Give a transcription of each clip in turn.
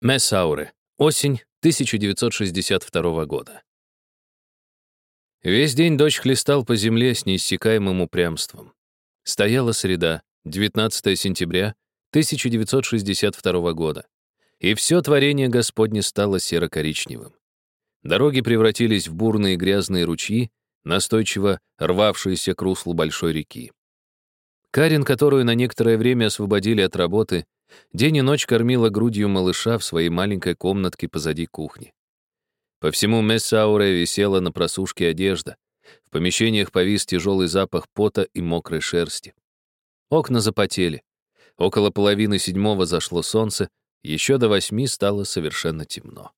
Мессауре. Осень 1962 года. Весь день дождь хлестал по земле с неиссякаемым упрямством. Стояла среда, 19 сентября 1962 года, и все творение Господне стало серо-коричневым. Дороги превратились в бурные грязные ручьи, настойчиво рвавшиеся к руслу большой реки. Карин, которую на некоторое время освободили от работы, День и ночь кормила грудью малыша в своей маленькой комнатке позади кухни. По всему Мессауре висела на просушке одежда. В помещениях повис тяжелый запах пота и мокрой шерсти. Окна запотели. Около половины седьмого зашло солнце, еще до восьми стало совершенно темно.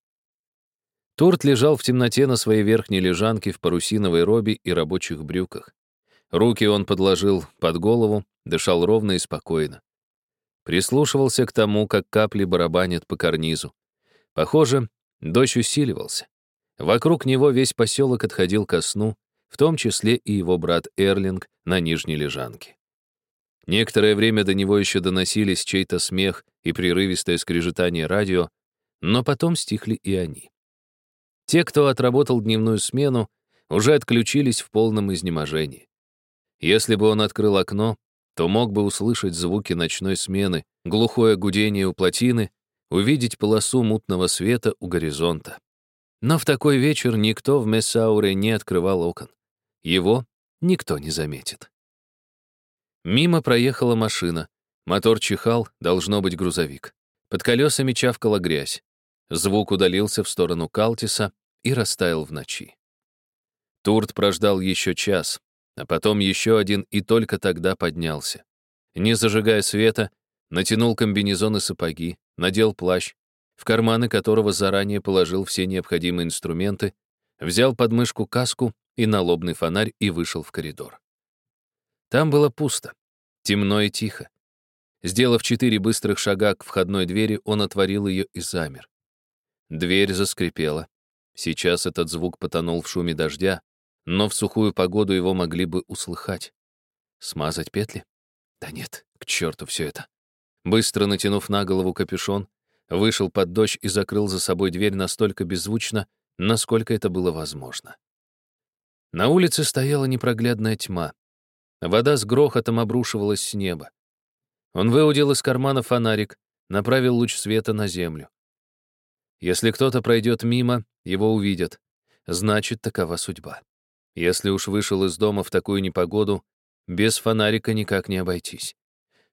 Турт лежал в темноте на своей верхней лежанке в парусиновой робе и рабочих брюках. Руки он подложил под голову, дышал ровно и спокойно. Прислушивался к тому, как капли барабанят по карнизу. Похоже, дождь усиливался. Вокруг него весь поселок отходил ко сну, в том числе и его брат Эрлинг на нижней лежанке. Некоторое время до него еще доносились чей-то смех и прерывистое скрежетание радио, но потом стихли и они. Те, кто отработал дневную смену, уже отключились в полном изнеможении. Если бы он открыл окно, то мог бы услышать звуки ночной смены, глухое гудение у плотины, увидеть полосу мутного света у горизонта. Но в такой вечер никто в Мессауре не открывал окон. Его никто не заметит. Мимо проехала машина. Мотор чихал, должно быть грузовик. Под колесами чавкала грязь. Звук удалился в сторону Калтиса и растаял в ночи. Турт прождал еще час, а потом еще один и только тогда поднялся. Не зажигая света, натянул комбинезон и сапоги, надел плащ, в карманы которого заранее положил все необходимые инструменты, взял под мышку каску и налобный фонарь и вышел в коридор. Там было пусто, темно и тихо. Сделав четыре быстрых шага к входной двери, он отворил ее и замер. Дверь заскрипела. Сейчас этот звук потонул в шуме дождя, но в сухую погоду его могли бы услыхать. Смазать петли? Да нет, к черту все это. Быстро натянув на голову капюшон, вышел под дождь и закрыл за собой дверь настолько беззвучно, насколько это было возможно. На улице стояла непроглядная тьма. Вода с грохотом обрушивалась с неба. Он выудил из кармана фонарик, направил луч света на землю. Если кто-то пройдет мимо, его увидят. Значит, такова судьба. Если уж вышел из дома в такую непогоду, без фонарика никак не обойтись.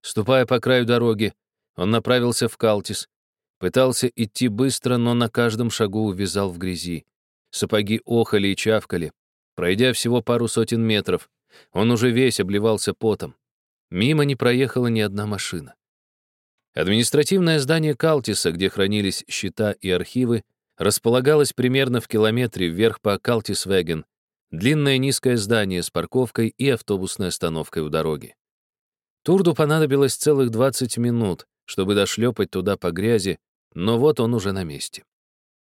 Ступая по краю дороги, он направился в Калтис. Пытался идти быстро, но на каждом шагу увязал в грязи. Сапоги охали и чавкали. Пройдя всего пару сотен метров, он уже весь обливался потом. Мимо не проехала ни одна машина. Административное здание Калтиса, где хранились счета и архивы, располагалось примерно в километре вверх по Калтисвеген, Длинное низкое здание с парковкой и автобусной остановкой у дороги. Турду понадобилось целых 20 минут, чтобы дошлепать туда по грязи, но вот он уже на месте.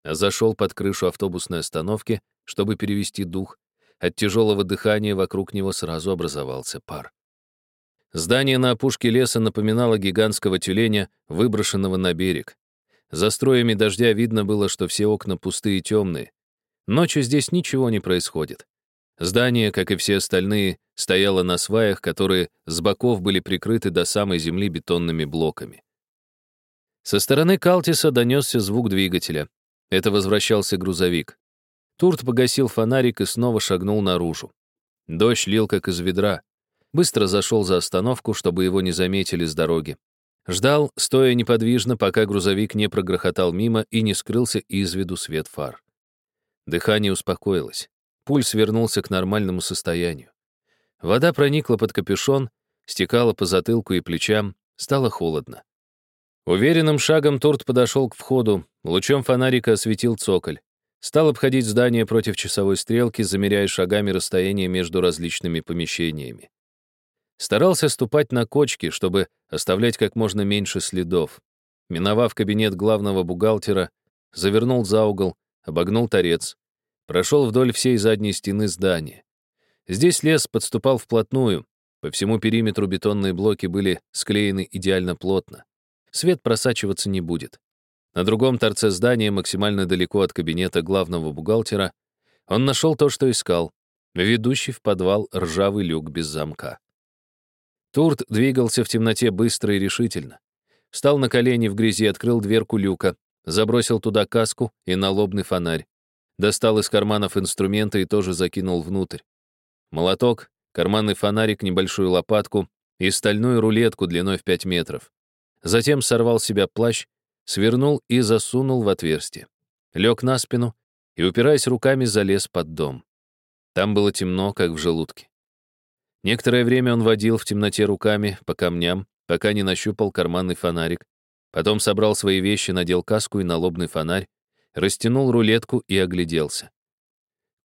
Зашел под крышу автобусной остановки, чтобы перевести дух. От тяжелого дыхания вокруг него сразу образовался пар. Здание на опушке леса напоминало гигантского тюленя, выброшенного на берег. За строями дождя видно было, что все окна пустые и темные. Ночью здесь ничего не происходит. Здание, как и все остальные, стояло на сваях, которые с боков были прикрыты до самой земли бетонными блоками. Со стороны Калтиса донесся звук двигателя. Это возвращался грузовик. Турт погасил фонарик и снова шагнул наружу. Дождь лил, как из ведра. Быстро зашел за остановку, чтобы его не заметили с дороги. Ждал, стоя неподвижно, пока грузовик не прогрохотал мимо и не скрылся из виду свет фар. Дыхание успокоилось. Пульс вернулся к нормальному состоянию. Вода проникла под капюшон, стекала по затылку и плечам, стало холодно. Уверенным шагом Турт подошел к входу, лучом фонарика осветил цоколь. Стал обходить здание против часовой стрелки, замеряя шагами расстояние между различными помещениями. Старался ступать на кочки, чтобы оставлять как можно меньше следов. Миновав кабинет главного бухгалтера, завернул за угол, обогнул торец, прошел вдоль всей задней стены здания. Здесь лес подступал вплотную, по всему периметру бетонные блоки были склеены идеально плотно. Свет просачиваться не будет. на другом торце здания, максимально далеко от кабинета главного бухгалтера, он нашел то, что искал — ведущий в подвал ржавый люк без замка. Турт двигался в темноте быстро и решительно. Встал на колени в грязи, открыл дверку люка, забросил туда каску и налобный фонарь. Достал из карманов инструменты и тоже закинул внутрь. Молоток, карманный фонарик, небольшую лопатку и стальную рулетку длиной в 5 метров. Затем сорвал с себя плащ, свернул и засунул в отверстие. Лег на спину и, упираясь руками, залез под дом. Там было темно, как в желудке. Некоторое время он водил в темноте руками по камням, пока не нащупал карманный фонарик. Потом собрал свои вещи, надел каску и налобный фонарь, растянул рулетку и огляделся.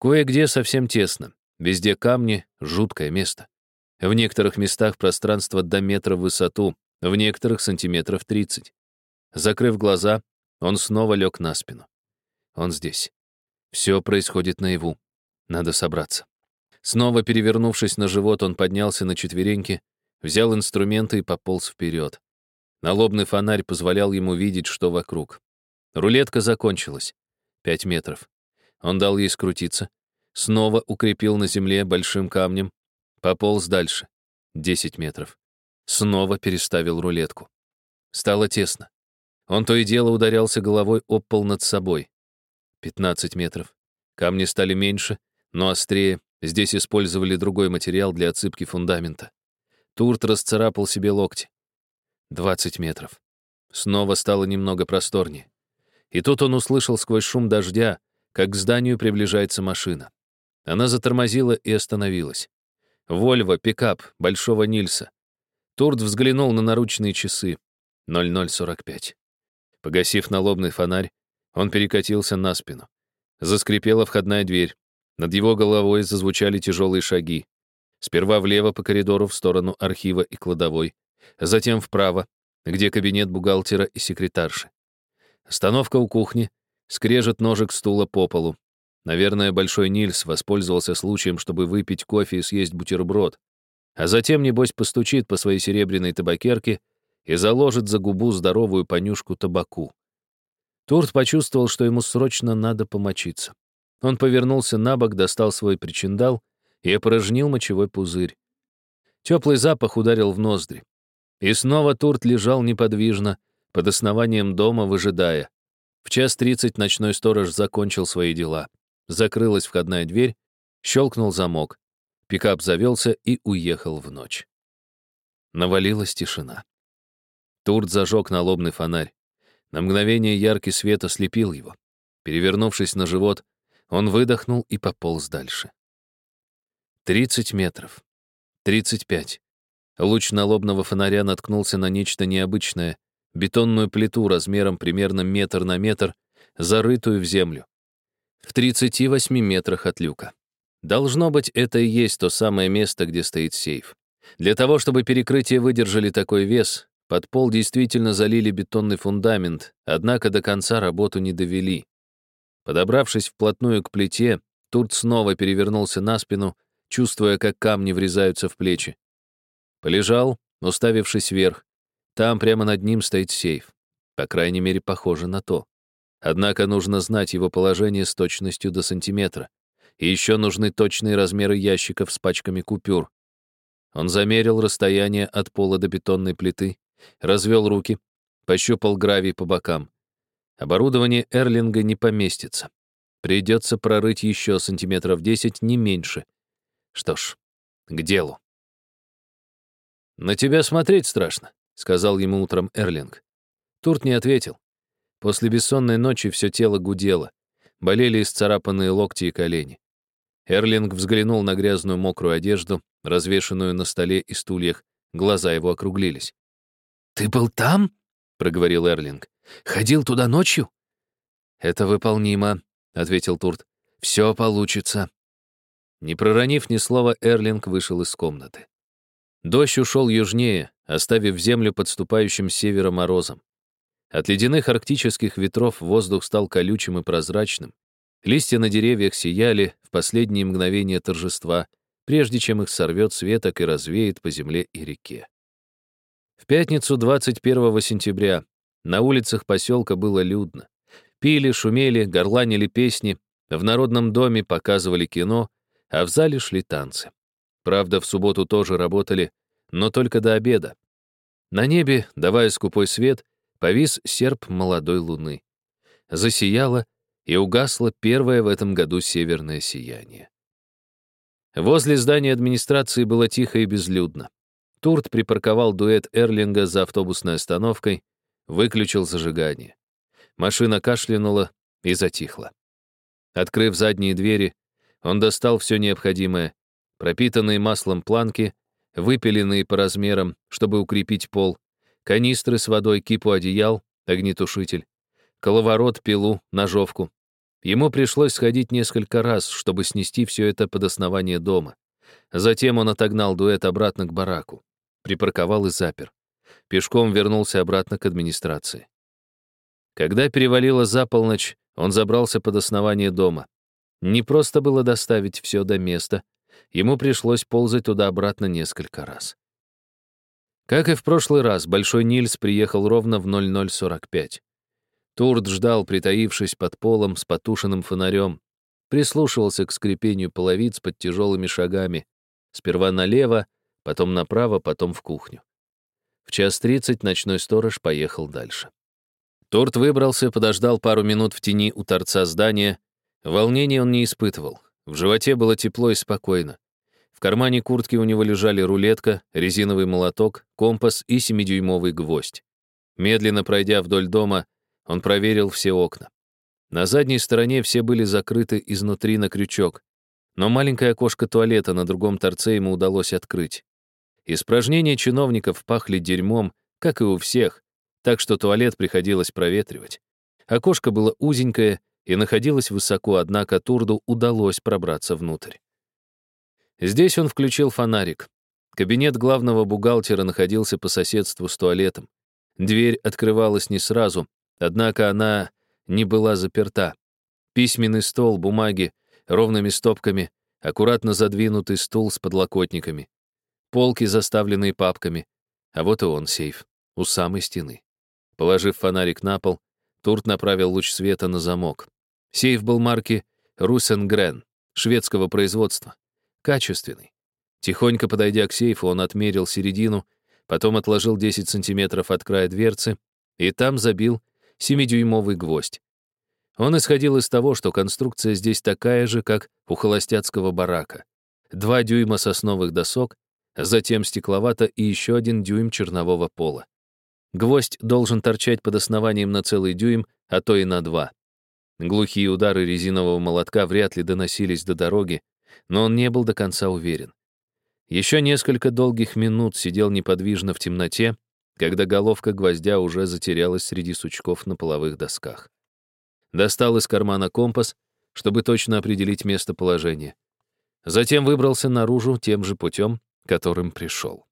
Кое-где совсем тесно, везде камни, жуткое место. В некоторых местах пространство до метра в высоту, в некоторых сантиметров 30. Закрыв глаза, он снова лег на спину. Он здесь. Все происходит наяву. Надо собраться. Снова перевернувшись на живот, он поднялся на четвереньки, взял инструменты и пополз вперед. Налобный фонарь позволял ему видеть, что вокруг. Рулетка закончилась. Пять метров. Он дал ей скрутиться. Снова укрепил на земле большим камнем. Пополз дальше. Десять метров. Снова переставил рулетку. Стало тесно. Он то и дело ударялся головой об пол над собой. 15 метров. Камни стали меньше, но острее. Здесь использовали другой материал для отсыпки фундамента. Турт расцарапал себе локти. 20 метров. Снова стало немного просторнее. И тут он услышал сквозь шум дождя, как к зданию приближается машина. Она затормозила и остановилась. Вольво, пикап, Большого Нильса. Турт взглянул на наручные часы. 0045. Погасив налобный фонарь, он перекатился на спину. Заскрипела входная дверь. Над его головой зазвучали тяжелые шаги. Сперва влево по коридору в сторону архива и кладовой, затем вправо, где кабинет бухгалтера и секретарши. Остановка у кухни, скрежет ножек стула по полу. Наверное, Большой Нильс воспользовался случаем, чтобы выпить кофе и съесть бутерброд. А затем, небось, постучит по своей серебряной табакерке и заложит за губу здоровую понюшку табаку. Турт почувствовал, что ему срочно надо помочиться. Он повернулся на бок, достал свой причиндал и опорожнил мочевой пузырь. Теплый запах ударил в ноздри. И снова Турт лежал неподвижно, под основанием дома, выжидая. В час тридцать ночной сторож закончил свои дела. Закрылась входная дверь, щелкнул замок. Пикап завелся и уехал в ночь. Навалилась тишина. Турт зажег налобный фонарь. На мгновение яркий свет ослепил его. Перевернувшись на живот, он выдохнул и пополз дальше. 30 метров. 35. Луч налобного фонаря наткнулся на нечто необычное, бетонную плиту размером примерно метр на метр, зарытую в землю. В 38 метрах от люка. Должно быть, это и есть то самое место, где стоит сейф. Для того, чтобы перекрытия выдержали такой вес, под пол действительно залили бетонный фундамент, однако до конца работу не довели. Подобравшись вплотную к плите, Турт снова перевернулся на спину, чувствуя, как камни врезаются в плечи. Полежал, уставившись вверх. Там прямо над ним стоит сейф. По крайней мере, похоже на то. Однако нужно знать его положение с точностью до сантиметра. И еще нужны точные размеры ящиков с пачками купюр. Он замерил расстояние от пола до бетонной плиты, развел руки, пощупал гравий по бокам. Оборудование Эрлинга не поместится. Придется прорыть еще сантиметров десять, не меньше. Что ж, к делу. «На тебя смотреть страшно», — сказал ему утром Эрлинг. Турт не ответил. После бессонной ночи все тело гудело. Болели исцарапанные локти и колени. Эрлинг взглянул на грязную мокрую одежду, развешанную на столе и стульях. Глаза его округлились. «Ты был там?» — проговорил Эрлинг. «Ходил туда ночью?» «Это выполнимо», — ответил Турт. «Все получится». Не проронив ни слова, Эрлинг вышел из комнаты. Дождь ушел южнее, оставив землю подступающим с севера морозом. От ледяных арктических ветров воздух стал колючим и прозрачным. Листья на деревьях сияли в последние мгновения торжества, прежде чем их сорвет с и развеет по земле и реке. В пятницу 21 сентября На улицах поселка было людно. Пили, шумели, горланили песни, в народном доме показывали кино, а в зале шли танцы. Правда, в субботу тоже работали, но только до обеда. На небе, давая скупой свет, повис серп молодой луны. Засияло, и угасло первое в этом году северное сияние. Возле здания администрации было тихо и безлюдно. Турт припарковал дуэт Эрлинга за автобусной остановкой, выключил зажигание. Машина кашлянула и затихла. Открыв задние двери, он достал все необходимое, пропитанные маслом планки, выпиленные по размерам, чтобы укрепить пол, канистры с водой, кипу одеял, огнетушитель, коловорот, пилу, ножовку. Ему пришлось сходить несколько раз, чтобы снести все это под основание дома. Затем он отогнал дуэт обратно к бараку, припарковал и запер. Пешком вернулся обратно к администрации. Когда перевалило за полночь, он забрался под основание дома. Не просто было доставить все до места, ему пришлось ползать туда-обратно несколько раз. Как и в прошлый раз, Большой Нильс приехал ровно в 0045. Турт ждал, притаившись под полом с потушенным фонарем, прислушивался к скрипению половиц под тяжелыми шагами, сперва налево, потом направо, потом в кухню. В час тридцать ночной сторож поехал дальше. Турт выбрался, подождал пару минут в тени у торца здания. Волнения он не испытывал. В животе было тепло и спокойно. В кармане куртки у него лежали рулетка, резиновый молоток, компас и семидюймовый гвоздь. Медленно пройдя вдоль дома, он проверил все окна. На задней стороне все были закрыты изнутри на крючок, но маленькое окошко туалета на другом торце ему удалось открыть. Испражнения чиновников пахли дерьмом, как и у всех, так что туалет приходилось проветривать. Окошко было узенькое и находилось высоко, однако Турду удалось пробраться внутрь. Здесь он включил фонарик. Кабинет главного бухгалтера находился по соседству с туалетом. Дверь открывалась не сразу, Однако она не была заперта. Письменный стол, бумаги, ровными стопками, аккуратно задвинутый стул с подлокотниками, полки, заставленные папками. А вот и он, сейф, у самой стены. Положив фонарик на пол, Турт направил луч света на замок. Сейф был марки Русенгрен, шведского производства. Качественный. Тихонько подойдя к сейфу, он отмерил середину, потом отложил 10 сантиметров от края дверцы и там забил семидюймовый гвоздь. Он исходил из того, что конструкция здесь такая же, как у холостяцкого барака. Два дюйма сосновых досок, затем стекловато и еще один дюйм чернового пола. Гвоздь должен торчать под основанием на целый дюйм, а то и на два. Глухие удары резинового молотка вряд ли доносились до дороги, но он не был до конца уверен. Еще несколько долгих минут сидел неподвижно в темноте, когда головка гвоздя уже затерялась среди сучков на половых досках. Достал из кармана компас, чтобы точно определить местоположение. Затем выбрался наружу тем же путем, которым пришел.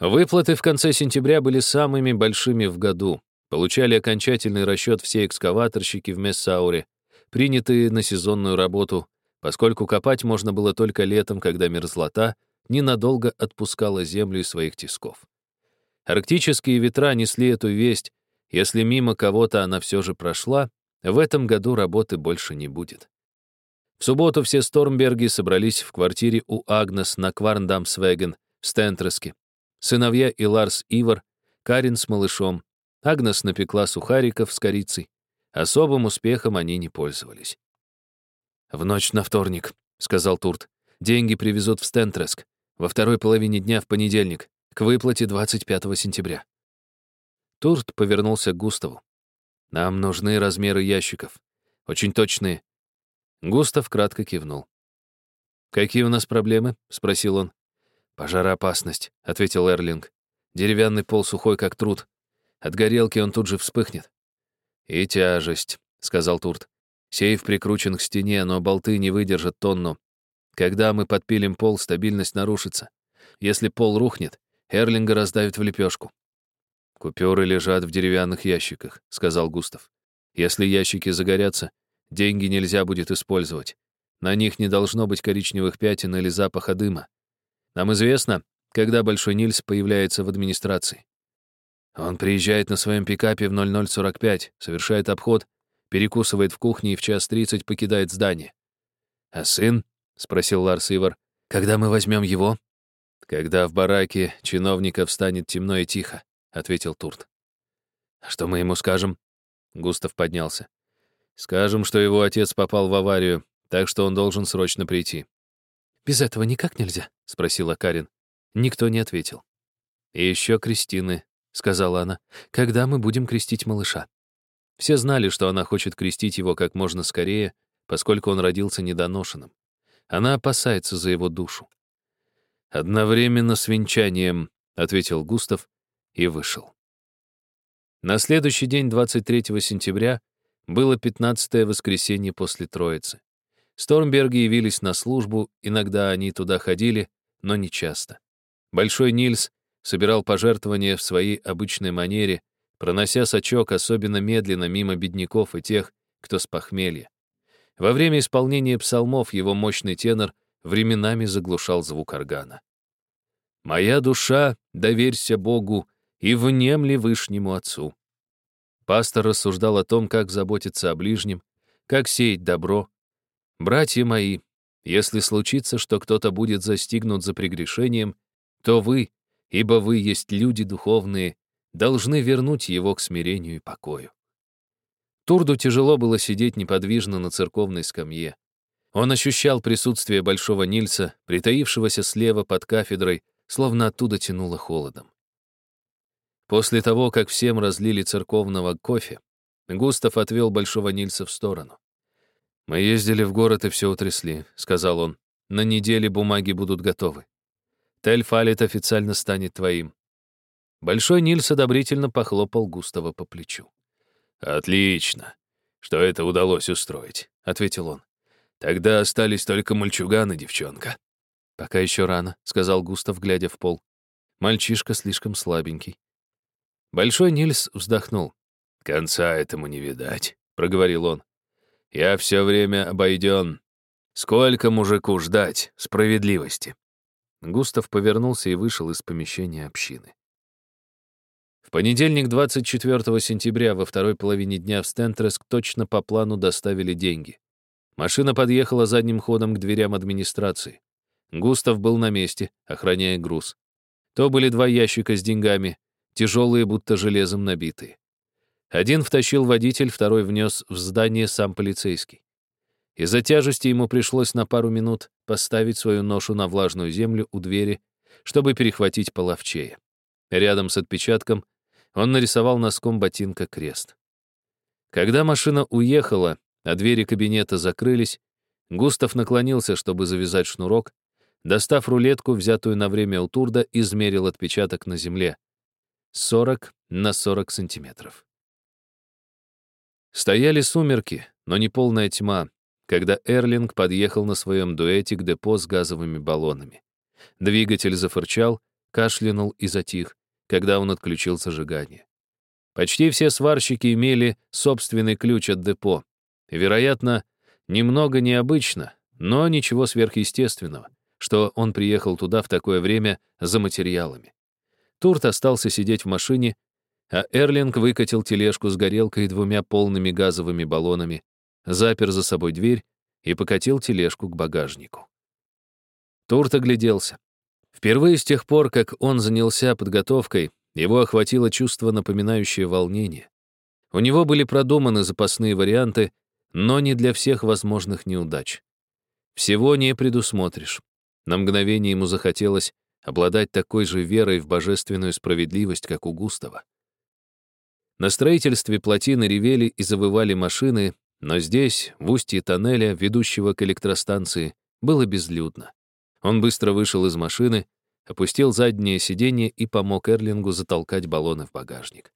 Выплаты в конце сентября были самыми большими в году. Получали окончательный расчет все экскаваторщики в Мессауре, принятые на сезонную работу, поскольку копать можно было только летом, когда мерзлота ненадолго отпускала землю из своих тисков. Арктические ветра несли эту весть. Если мимо кого-то она все же прошла, в этом году работы больше не будет. В субботу все Стормберги собрались в квартире у Агнес на Кварндамсвеген в Стентреске. Сыновья и Ларс Ивар, Карин с малышом. Агнес напекла сухариков с корицей. Особым успехом они не пользовались. «В ночь на вторник», — сказал Турт. «Деньги привезут в Стентреск. Во второй половине дня в понедельник к выплате 25 сентября. Турт повернулся к Густаву. «Нам нужны размеры ящиков. Очень точные». Густав кратко кивнул. «Какие у нас проблемы?» — спросил он. «Пожароопасность», — ответил Эрлинг. «Деревянный пол сухой, как труд. От горелки он тут же вспыхнет». «И тяжесть», — сказал Турт. «Сейф прикручен к стене, но болты не выдержат тонну. Когда мы подпилим пол, стабильность нарушится. Если пол рухнет, Эрлинга раздавит в лепешку. «Купюры лежат в деревянных ящиках», — сказал Густав. «Если ящики загорятся, деньги нельзя будет использовать. На них не должно быть коричневых пятен или запаха дыма. Нам известно, когда Большой Нильс появляется в администрации». Он приезжает на своем пикапе в 0045, совершает обход, перекусывает в кухне и в час тридцать покидает здание. «А сын?» — спросил Ларс Ивар. «Когда мы возьмем его?» «Когда в бараке чиновников станет темно и тихо», — ответил Турт. «А что мы ему скажем?» Густав поднялся. «Скажем, что его отец попал в аварию, так что он должен срочно прийти». «Без этого никак нельзя?» — спросила Карин. Никто не ответил. «И еще Кристины», — сказала она, — «когда мы будем крестить малыша?» Все знали, что она хочет крестить его как можно скорее, поскольку он родился недоношенным. Она опасается за его душу. «Одновременно с венчанием», — ответил Густав и вышел. На следующий день, 23 сентября, было 15-е воскресенье после Троицы. Стормберги явились на службу, иногда они туда ходили, но не часто. Большой Нильс собирал пожертвования в своей обычной манере, пронося сачок особенно медленно мимо бедняков и тех, кто с похмелья. Во время исполнения псалмов его мощный тенор временами заглушал звук органа. «Моя душа, доверься Богу и внемли Вышнему Отцу». Пастор рассуждал о том, как заботиться о ближнем, как сеять добро. «Братья мои, если случится, что кто-то будет застигнут за прегрешением, то вы, ибо вы есть люди духовные, должны вернуть его к смирению и покою. Турду тяжело было сидеть неподвижно на церковной скамье. Он ощущал присутствие Большого Нильса, притаившегося слева под кафедрой, словно оттуда тянуло холодом. После того, как всем разлили церковного кофе, Густав отвел Большого Нильса в сторону. «Мы ездили в город и все утрясли», — сказал он. «На неделе бумаги будут готовы. Тель-Фалит официально станет твоим. Большой Нильс одобрительно похлопал Густава по плечу. «Отлично, что это удалось устроить», — ответил он. «Тогда остались только мальчуган и девчонка». «Пока еще рано», — сказал Густав, глядя в пол. «Мальчишка слишком слабенький». Большой Нильс вздохнул. «Конца этому не видать», — проговорил он. «Я все время обойден. Сколько мужику ждать справедливости?» Густав повернулся и вышел из помещения общины понедельник, 24 сентября, во второй половине дня в Стентреск точно по плану доставили деньги. Машина подъехала задним ходом к дверям администрации. Густав был на месте, охраняя груз. То были два ящика с деньгами, тяжелые, будто железом набитые. Один втащил водитель, второй внес в здание сам полицейский. Из-за тяжести ему пришлось на пару минут поставить свою ношу на влажную землю у двери, чтобы перехватить половчее. Рядом с отпечатком он нарисовал носком ботинка крест. Когда машина уехала, а двери кабинета закрылись, Густав наклонился, чтобы завязать шнурок, достав рулетку, взятую на время у Турда, измерил отпечаток на земле. 40 на 40 сантиметров. Стояли сумерки, но не полная тьма, когда Эрлинг подъехал на своем дуэте к депо с газовыми баллонами. Двигатель зафырчал, кашлянул и затих когда он отключил зажигание. Почти все сварщики имели собственный ключ от депо. Вероятно, немного необычно, но ничего сверхъестественного, что он приехал туда в такое время за материалами. Турт остался сидеть в машине, а Эрлинг выкатил тележку с горелкой и двумя полными газовыми баллонами, запер за собой дверь и покатил тележку к багажнику. Турт огляделся. Впервые с тех пор, как он занялся подготовкой, его охватило чувство, напоминающее волнение. У него были продуманы запасные варианты, но не для всех возможных неудач. Всего не предусмотришь. На мгновение ему захотелось обладать такой же верой в божественную справедливость, как у Густава. На строительстве плотины ревели и завывали машины, но здесь, в устье тоннеля, ведущего к электростанции, было безлюдно. Он быстро вышел из машины, опустил заднее сиденье и помог Эрлингу затолкать баллоны в багажник.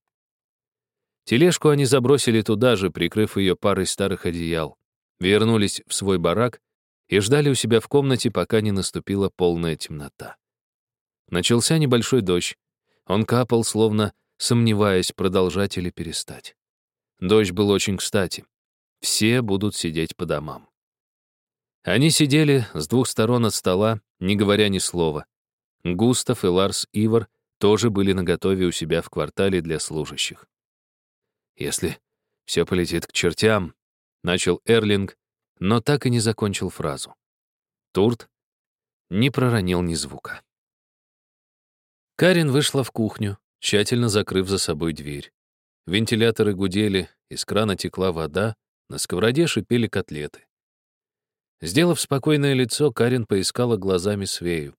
Тележку они забросили туда же, прикрыв ее парой старых одеял, вернулись в свой барак и ждали у себя в комнате, пока не наступила полная темнота. Начался небольшой дождь. Он капал, словно сомневаясь, продолжать или перестать. Дождь был очень кстати. Все будут сидеть по домам. Они сидели с двух сторон от стола, не говоря ни слова. Густав и Ларс Ивар тоже были наготове у себя в квартале для служащих. «Если все полетит к чертям», — начал Эрлинг, но так и не закончил фразу. Турт не проронил ни звука. Карин вышла в кухню, тщательно закрыв за собой дверь. Вентиляторы гудели, из крана текла вода, на сковороде шипели котлеты. Сделав спокойное лицо, Карин поискала глазами Свею.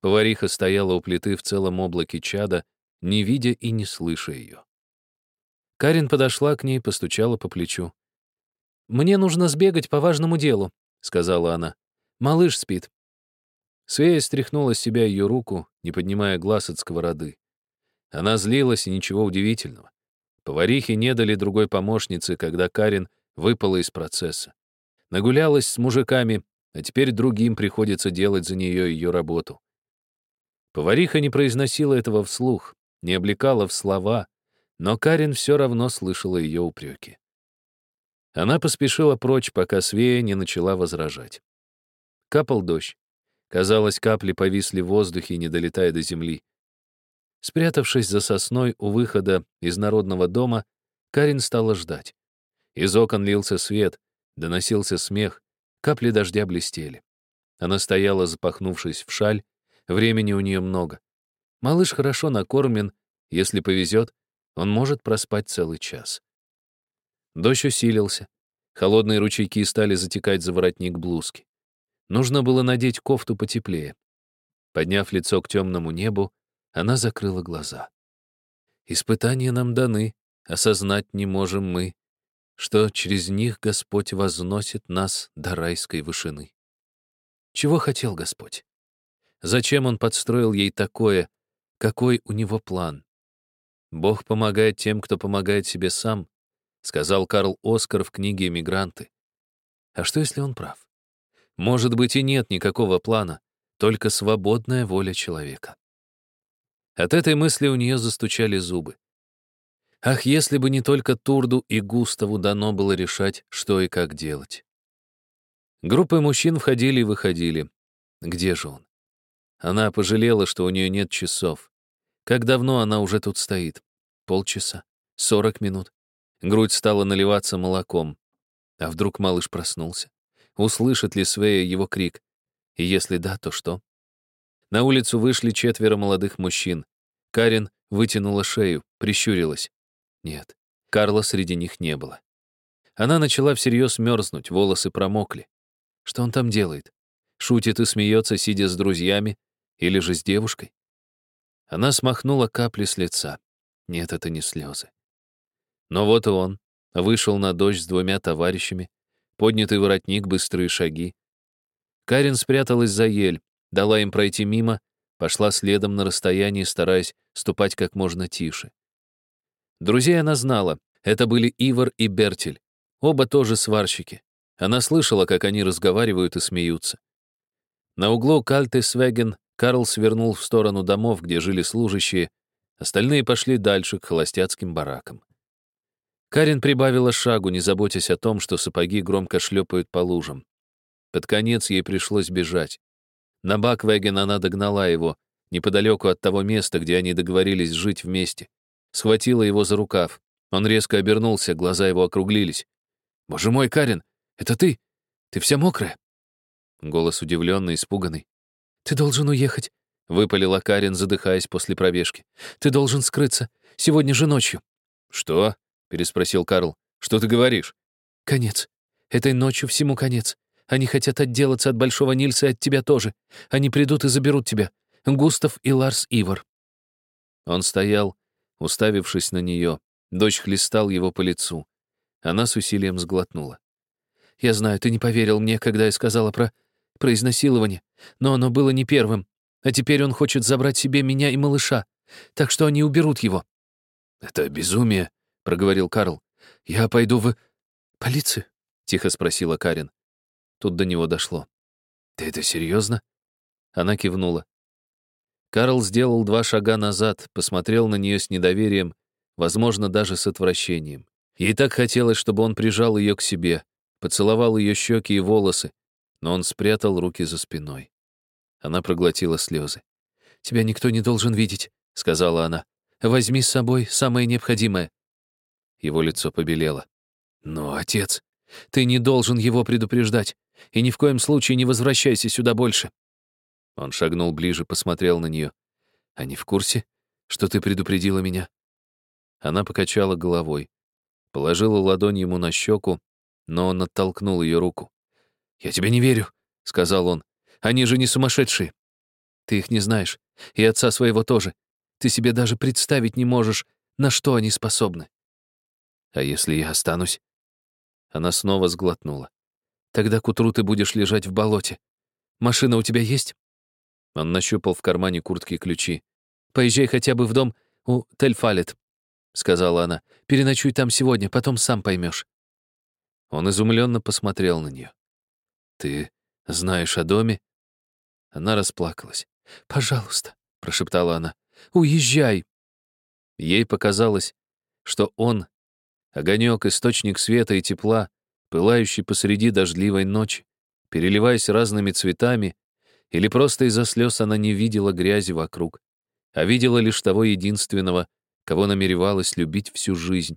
Повариха стояла у плиты в целом облаке чада, не видя и не слыша ее. Карин подошла к ней, постучала по плечу. «Мне нужно сбегать по важному делу», — сказала она. «Малыш спит». Свея стряхнула с себя ее руку, не поднимая глаз от сковороды. Она злилась, и ничего удивительного. Поварихи не дали другой помощнице, когда Карин выпала из процесса. Нагулялась с мужиками, а теперь другим приходится делать за нее ее работу. Повариха не произносила этого вслух, не облекала в слова, но Карин все равно слышала ее упреки. Она поспешила прочь, пока Свея не начала возражать. Капал дождь. Казалось, капли повисли в воздухе, не долетая до земли. Спрятавшись за сосной у выхода из народного дома, Карин стала ждать. Из окон лился свет, доносился смех, капли дождя блестели. Она стояла, запахнувшись в шаль, времени у нее много. Малыш хорошо накормен, если повезет, он может проспать целый час. Дождь усилился. Холодные ручейки стали затекать за воротник блузки. Нужно было надеть кофту потеплее. Подняв лицо к темному небу, она закрыла глаза. «Испытания нам даны, осознать не можем мы, что через них Господь возносит нас до райской вышины. Чего хотел Господь? Зачем Он подстроил ей такое? Какой у Него план? Бог помогает тем, кто помогает себе сам, сказал Карл Оскар в книге «Эмигранты». А что, если он прав? Может быть, и нет никакого плана, только свободная воля человека. От этой мысли у нее застучали зубы. Ах, если бы не только Турду и Густаву дано было решать, что и как делать. Группы мужчин входили и выходили. Где же он? Она пожалела, что у нее нет часов. Как давно она уже тут стоит? Полчаса? Сорок минут? Грудь стала наливаться молоком. А вдруг малыш проснулся? Услышит ли Свея его крик? И если да, то что? На улицу вышли четверо молодых мужчин. Карин вытянула шею, прищурилась. Нет, Карла среди них не было. Она начала всерьез мерзнуть, волосы промокли. Что он там делает? Шутит и смеется, сидя с друзьями? Или же с девушкой? Она смахнула капли с лица. Нет, это не слезы. Но вот и он. Вышел на дождь с двумя товарищами. Поднятый воротник, быстрые шаги. Карин спряталась за ель, дала им пройти мимо, пошла следом на расстоянии, стараясь ступать как можно тише. Друзей она знала. Это были Ивар и Бертель. Оба тоже сварщики. Она слышала, как они разговаривают и смеются. На углу Кальте-Свеген Карл свернул в сторону домов, где жили служащие, остальные пошли дальше, к холостяцким баракам. Карин прибавила шагу, не заботясь о том, что сапоги громко шлепают по лужам. Под конец ей пришлось бежать. На Баквеген она догнала его, неподалеку от того места, где они договорились жить вместе. Схватила его за рукав. Он резко обернулся, глаза его округлились. «Боже мой, Карин, это ты? Ты вся мокрая?» Голос удивленный, испуганный. «Ты должен уехать», — выпалила Карин, задыхаясь после пробежки. «Ты должен скрыться. Сегодня же ночью». «Что?» — переспросил Карл. «Что ты говоришь?» «Конец. Этой ночью всему конец. Они хотят отделаться от Большого Нильса и от тебя тоже. Они придут и заберут тебя. Густав и Ларс Ивар». Он стоял, уставившись на нее. Дочь хлестал его по лицу. Она с усилием сглотнула. «Я знаю, ты не поверил мне, когда я сказала про про изнасилование, но оно было не первым. А теперь он хочет забрать себе меня и малыша, так что они уберут его». «Это безумие», — проговорил Карл. «Я пойду в...» «Полицию?» — тихо спросила Карин. Тут до него дошло. «Ты это серьезно?» Она кивнула. Карл сделал два шага назад, посмотрел на нее с недоверием, возможно, даже с отвращением. Ей так хотелось, чтобы он прижал ее к себе, поцеловал ее щеки и волосы, но он спрятал руки за спиной. Она проглотила слезы. «Тебя никто не должен видеть», — сказала она. «Возьми с собой самое необходимое». Его лицо побелело. «Но, отец, ты не должен его предупреждать, и ни в коем случае не возвращайся сюда больше». Он шагнул ближе, посмотрел на нее. «Они в курсе, что ты предупредила меня?» Она покачала головой, положила ладонь ему на щеку, но он оттолкнул ее руку. «Я тебе не верю», — сказал он. «Они же не сумасшедшие. Ты их не знаешь, и отца своего тоже. Ты себе даже представить не можешь, на что они способны». «А если я останусь?» Она снова сглотнула. «Тогда к утру ты будешь лежать в болоте. Машина у тебя есть?» Он нащупал в кармане куртки ключи. «Поезжай хотя бы в дом у Тельфалет», — сказала она. «Переночуй там сегодня, потом сам поймешь». Он изумленно посмотрел на нее. «Ты знаешь о доме?» Она расплакалась. «Пожалуйста», — прошептала она, — «уезжай». Ей показалось, что он — огонек, источник света и тепла, пылающий посреди дождливой ночи, переливаясь разными цветами, или просто из-за слез она не видела грязи вокруг, а видела лишь того единственного, кого намеревалась любить всю жизнь.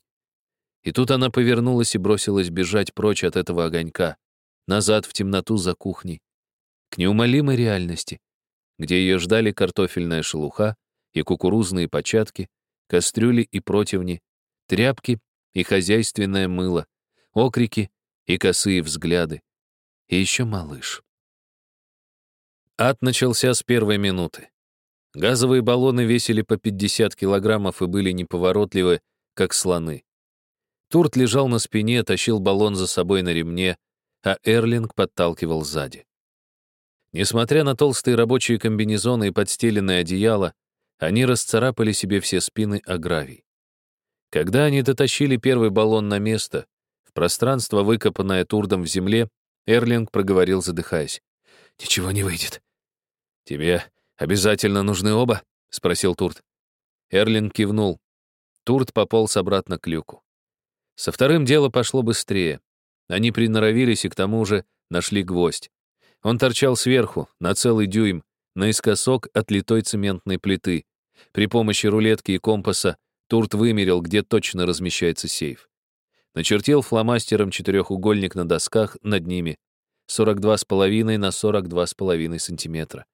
И тут она повернулась и бросилась бежать прочь от этого огонька, назад в темноту за кухней, к неумолимой реальности, где ее ждали картофельная шелуха и кукурузные початки, кастрюли и противни, тряпки и хозяйственное мыло, окрики и косые взгляды. И еще малыш. Ад начался с первой минуты. Газовые баллоны весили по 50 килограммов и были неповоротливы, как слоны. Турт лежал на спине, тащил баллон за собой на ремне, а Эрлинг подталкивал сзади. Несмотря на толстые рабочие комбинезоны и подстеленное одеяло, они расцарапали себе все спины о гравий. Когда они дотащили первый баллон на место, в пространство, выкопанное Турдом в земле, Эрлинг проговорил, задыхаясь. «Ничего не выйдет. «Тебе обязательно нужны оба?» — спросил Турт. Эрлин кивнул. Турт пополз обратно к люку. Со вторым дело пошло быстрее. Они приноровились и к тому же нашли гвоздь. Он торчал сверху, на целый дюйм, наискосок от литой цементной плиты. При помощи рулетки и компаса Турт вымерил, где точно размещается сейф. Начертил фломастером четырехугольник на досках над ними. 42,5 на 42,5 сантиметра.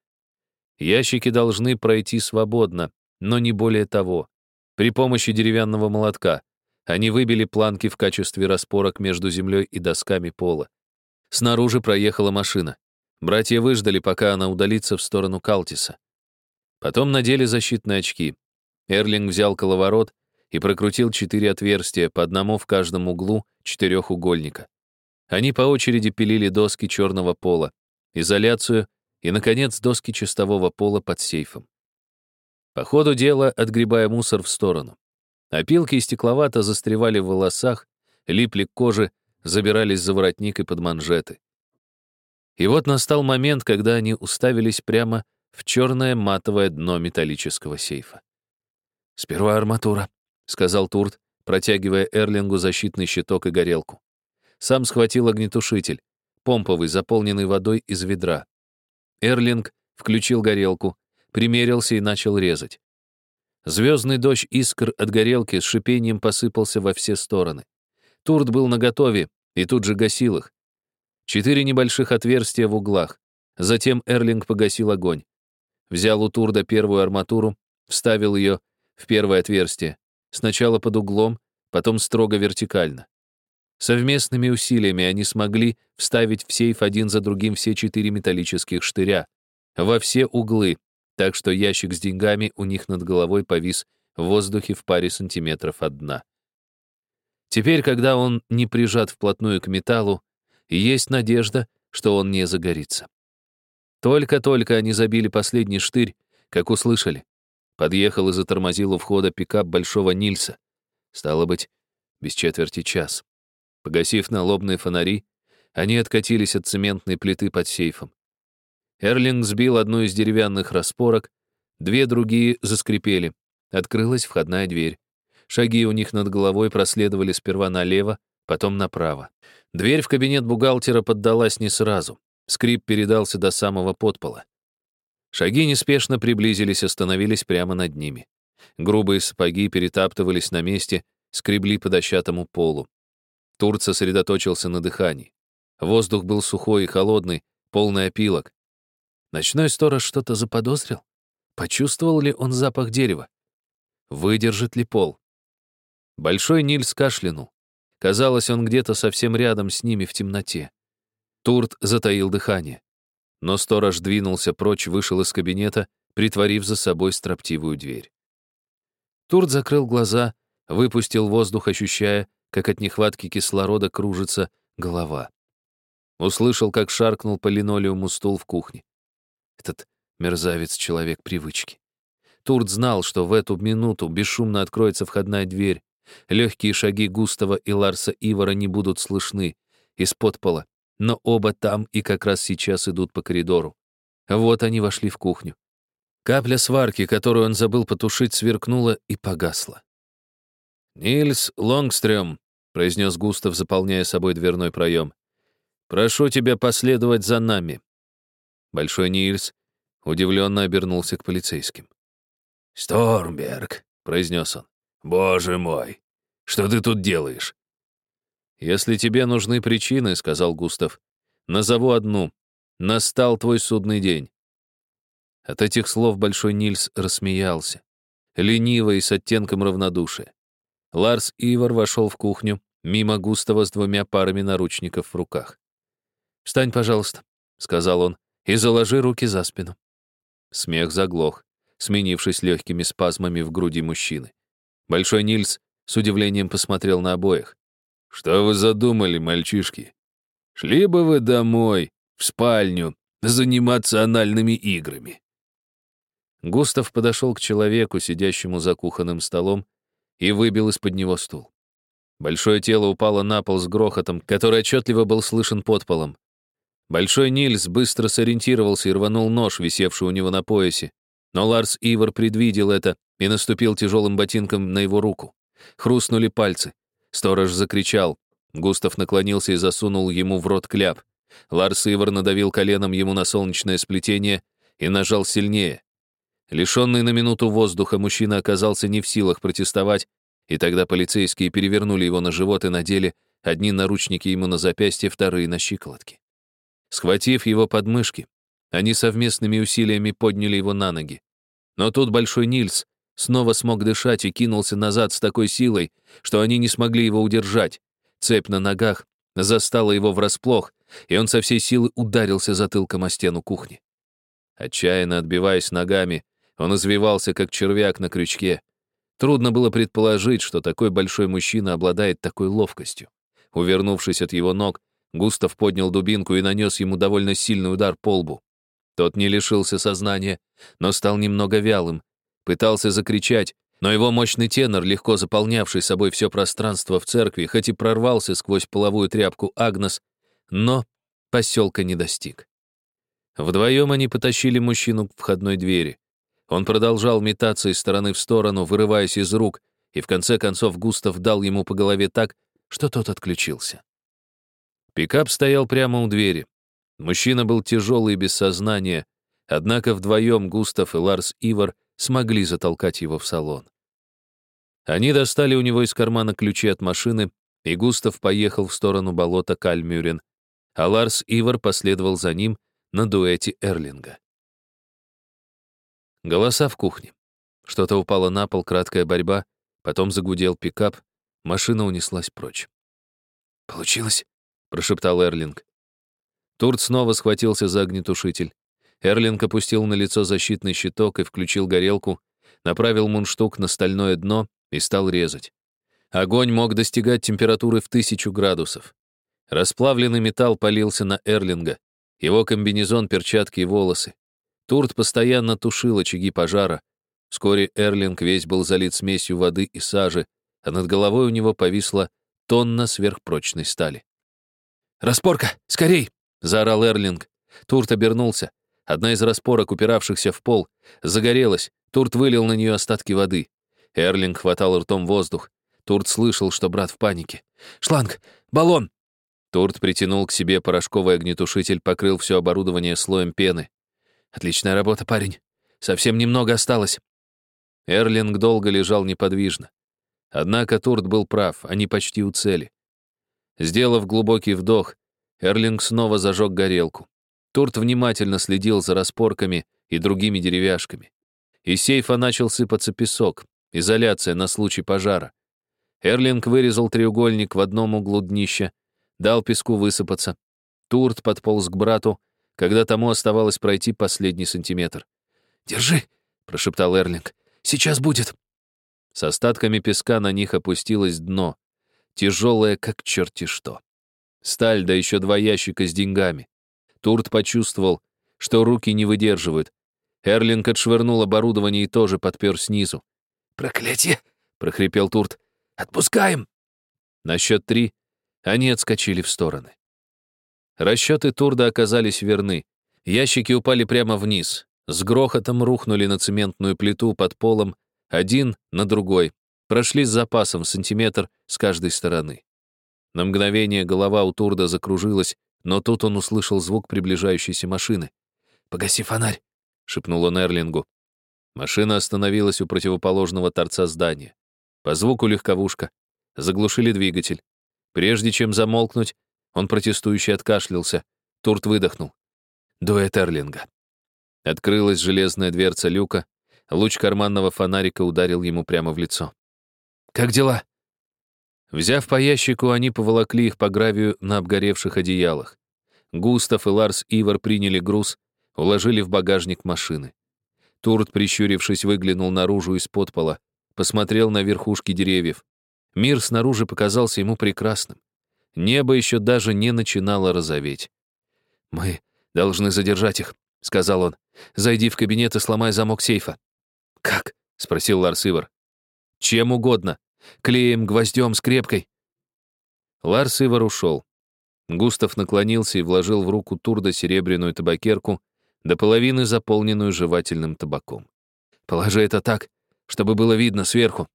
Ящики должны пройти свободно, но не более того. При помощи деревянного молотка они выбили планки в качестве распорок между землей и досками пола. Снаружи проехала машина. Братья выждали, пока она удалится в сторону Калтиса. Потом надели защитные очки. Эрлинг взял коловорот и прокрутил четыре отверстия, по одному в каждом углу четырехугольника. Они по очереди пилили доски черного пола, изоляцию и, наконец, доски чистового пола под сейфом. По ходу дела, отгребая мусор в сторону. Опилки и стекловато застревали в волосах, липли к коже, забирались за воротник и под манжеты. И вот настал момент, когда они уставились прямо в черное матовое дно металлического сейфа. «Сперва арматура», — сказал Турт, протягивая Эрлингу защитный щиток и горелку. Сам схватил огнетушитель, помповый, заполненный водой из ведра. Эрлинг включил горелку, примерился и начал резать. Звездный дождь искр от горелки с шипением посыпался во все стороны. Турт был наготове и тут же гасил их. Четыре небольших отверстия в углах. Затем Эрлинг погасил огонь. Взял у Турда первую арматуру, вставил ее в первое отверстие. Сначала под углом, потом строго вертикально. Совместными усилиями они смогли вставить в сейф один за другим все четыре металлических штыря во все углы, так что ящик с деньгами у них над головой повис в воздухе в паре сантиметров от дна. Теперь, когда он не прижат вплотную к металлу, есть надежда, что он не загорится. Только-только они забили последний штырь, как услышали. Подъехал и затормозил у входа пикап Большого Нильса. Стало быть, без четверти час. Погасив налобные фонари, они откатились от цементной плиты под сейфом. Эрлинг сбил одну из деревянных распорок, две другие заскрипели. Открылась входная дверь. Шаги у них над головой проследовали сперва налево, потом направо. Дверь в кабинет бухгалтера поддалась не сразу. Скрип передался до самого подпола. Шаги неспешно приблизились, остановились прямо над ними. Грубые сапоги перетаптывались на месте, скребли по дощатому полу. Турт сосредоточился на дыхании. Воздух был сухой и холодный, полный опилок. Ночной сторож что-то заподозрил? Почувствовал ли он запах дерева? Выдержит ли пол? Большой Нильс кашлянул. Казалось, он где-то совсем рядом с ними в темноте. Турт затаил дыхание. Но сторож двинулся прочь, вышел из кабинета, притворив за собой строптивую дверь. Турт закрыл глаза, выпустил воздух, ощущая, как от нехватки кислорода кружится голова. Услышал, как шаркнул по линолеуму стул в кухне. Этот мерзавец — человек привычки. Турт знал, что в эту минуту бесшумно откроется входная дверь. Легкие шаги Густава и Ларса Ивара не будут слышны из-под пола, но оба там и как раз сейчас идут по коридору. Вот они вошли в кухню. Капля сварки, которую он забыл потушить, сверкнула и погасла. «Нильс Лонгстрём», — произнес Густав, заполняя собой дверной проем, «прошу тебя последовать за нами». Большой Нильс удивленно обернулся к полицейским. «Стормберг», — произнес он, — «боже мой, что ты тут делаешь?» «Если тебе нужны причины», — сказал Густав, — «назову одну. Настал твой судный день. От этих слов Большой Нильс рассмеялся, лениво и с оттенком равнодушия. Ларс Ивар вошел в кухню, мимо Густава с двумя парами наручников в руках. «Встань, пожалуйста», — сказал он, — «и заложи руки за спину». Смех заглох, сменившись легкими спазмами в груди мужчины. Большой Нильс с удивлением посмотрел на обоих. «Что вы задумали, мальчишки? Шли бы вы домой, в спальню, заниматься анальными играми». Густав подошел к человеку, сидящему за кухонным столом, и выбил из-под него стул. Большое тело упало на пол с грохотом, который отчетливо был слышен под полом. Большой Нильс быстро сориентировался и рванул нож, висевший у него на поясе. Но Ларс Ивар предвидел это и наступил тяжелым ботинком на его руку. Хрустнули пальцы. Сторож закричал. Густав наклонился и засунул ему в рот кляп. Ларс Ивар надавил коленом ему на солнечное сплетение и нажал сильнее. Лишенный на минуту воздуха, мужчина оказался не в силах протестовать, и тогда полицейские перевернули его на живот и надели одни наручники ему на запястье, вторые на щиколотки. Схватив его подмышки, они совместными усилиями подняли его на ноги. Но тут Большой Нильс снова смог дышать и кинулся назад с такой силой, что они не смогли его удержать. Цепь на ногах застала его врасплох, и он со всей силы ударился затылком о стену кухни. Отчаянно отбиваясь ногами, он извивался, как червяк на крючке. Трудно было предположить, что такой большой мужчина обладает такой ловкостью. Увернувшись от его ног, Густав поднял дубинку и нанес ему довольно сильный удар по лбу. Тот не лишился сознания, но стал немного вялым. Пытался закричать, но его мощный тенор, легко заполнявший собой все пространство в церкви, хоть и прорвался сквозь половую тряпку Агнес, но поселка не достиг. Вдвоем они потащили мужчину к входной двери. Он продолжал метаться из стороны в сторону, вырываясь из рук, и в конце концов Густав дал ему по голове так, что тот отключился. Пикап стоял прямо у двери. Мужчина был тяжелый и без сознания, однако вдвоем Густав и Ларс Ивар смогли затолкать его в салон. Они достали у него из кармана ключи от машины, и Густав поехал в сторону болота Кальмюрен, а Ларс Ивар последовал за ним на дуэте Эрлинга. Голоса в кухне. Что-то упало на пол, краткая борьба, потом загудел пикап, машина унеслась прочь. «Получилось?» — прошептал Эрлинг. Турт снова схватился за огнетушитель. Эрлинг опустил на лицо защитный щиток и включил горелку, направил мундштук на стальное дно и стал резать. Огонь мог достигать температуры в тысячу градусов. Расплавленный металл полился на Эрлинга, его комбинезон, перчатки и волосы. Турт постоянно тушил очаги пожара. Вскоре Эрлинг весь был залит смесью воды и сажи, а над головой у него повисла тонна сверхпрочной стали. «Распорка! Скорей!» — заорал Эрлинг. Турт обернулся. Одна из распорок, упиравшихся в пол, загорелась. Турт вылил на нее остатки воды. Эрлинг хватал ртом воздух. Турт слышал, что брат в панике. «Шланг! Баллон!» Турт притянул к себе порошковый огнетушитель, покрыл все оборудование слоем пены. Отличная работа, парень. Совсем немного осталось. Эрлинг долго лежал неподвижно. Однако Турт был прав, они почти у цели. Сделав глубокий вдох, Эрлинг снова зажег горелку. Турт внимательно следил за распорками и другими деревяшками. Из сейфа начал сыпаться песок, изоляция на случай пожара. Эрлинг вырезал треугольник в одном углу днища, дал песку высыпаться. Турт подполз к брату, когда тому оставалось пройти последний сантиметр. «Держи!» — прошептал Эрлинг. «Сейчас будет!» С остатками песка на них опустилось дно, тяжелое, как черти что. Сталь, да еще два ящика с деньгами. Турт почувствовал, что руки не выдерживают. Эрлинг отшвырнул оборудование и тоже подпер снизу. «Проклятие!» — прохрипел Турт. «Отпускаем!» На счет три они отскочили в стороны. Расчеты Турда оказались верны. Ящики упали прямо вниз. С грохотом рухнули на цементную плиту под полом, один на другой. Прошли с запасом сантиметр с каждой стороны. На мгновение голова у Турда закружилась, но тут он услышал звук приближающейся машины. «Погаси фонарь», — шепнул он Эрлингу. Машина остановилась у противоположного торца здания. По звуку легковушка. Заглушили двигатель. Прежде чем замолкнуть, он протестующе откашлялся. Турт выдохнул. Дуэт Эрлинга. Открылась железная дверца люка. Луч карманного фонарика ударил ему прямо в лицо. «Как дела?» Взяв по ящику, они поволокли их по гравию на обгоревших одеялах. Густав и Ларс Ивар приняли груз, уложили в багажник машины. Турт, прищурившись, выглянул наружу из-под пола, посмотрел на верхушки деревьев. Мир снаружи показался ему прекрасным. Небо еще даже не начинало розоветь. «Мы должны задержать их», — сказал он. «Зайди в кабинет и сломай замок сейфа». «Как?» — спросил Ларс Ивар. «Чем угодно. Клеем, гвоздем, скрепкой». Ларс Ивар ушел. Густав наклонился и вложил в руку Турда серебряную табакерку, до половины заполненную жевательным табаком. «Положи это так, чтобы было видно сверху».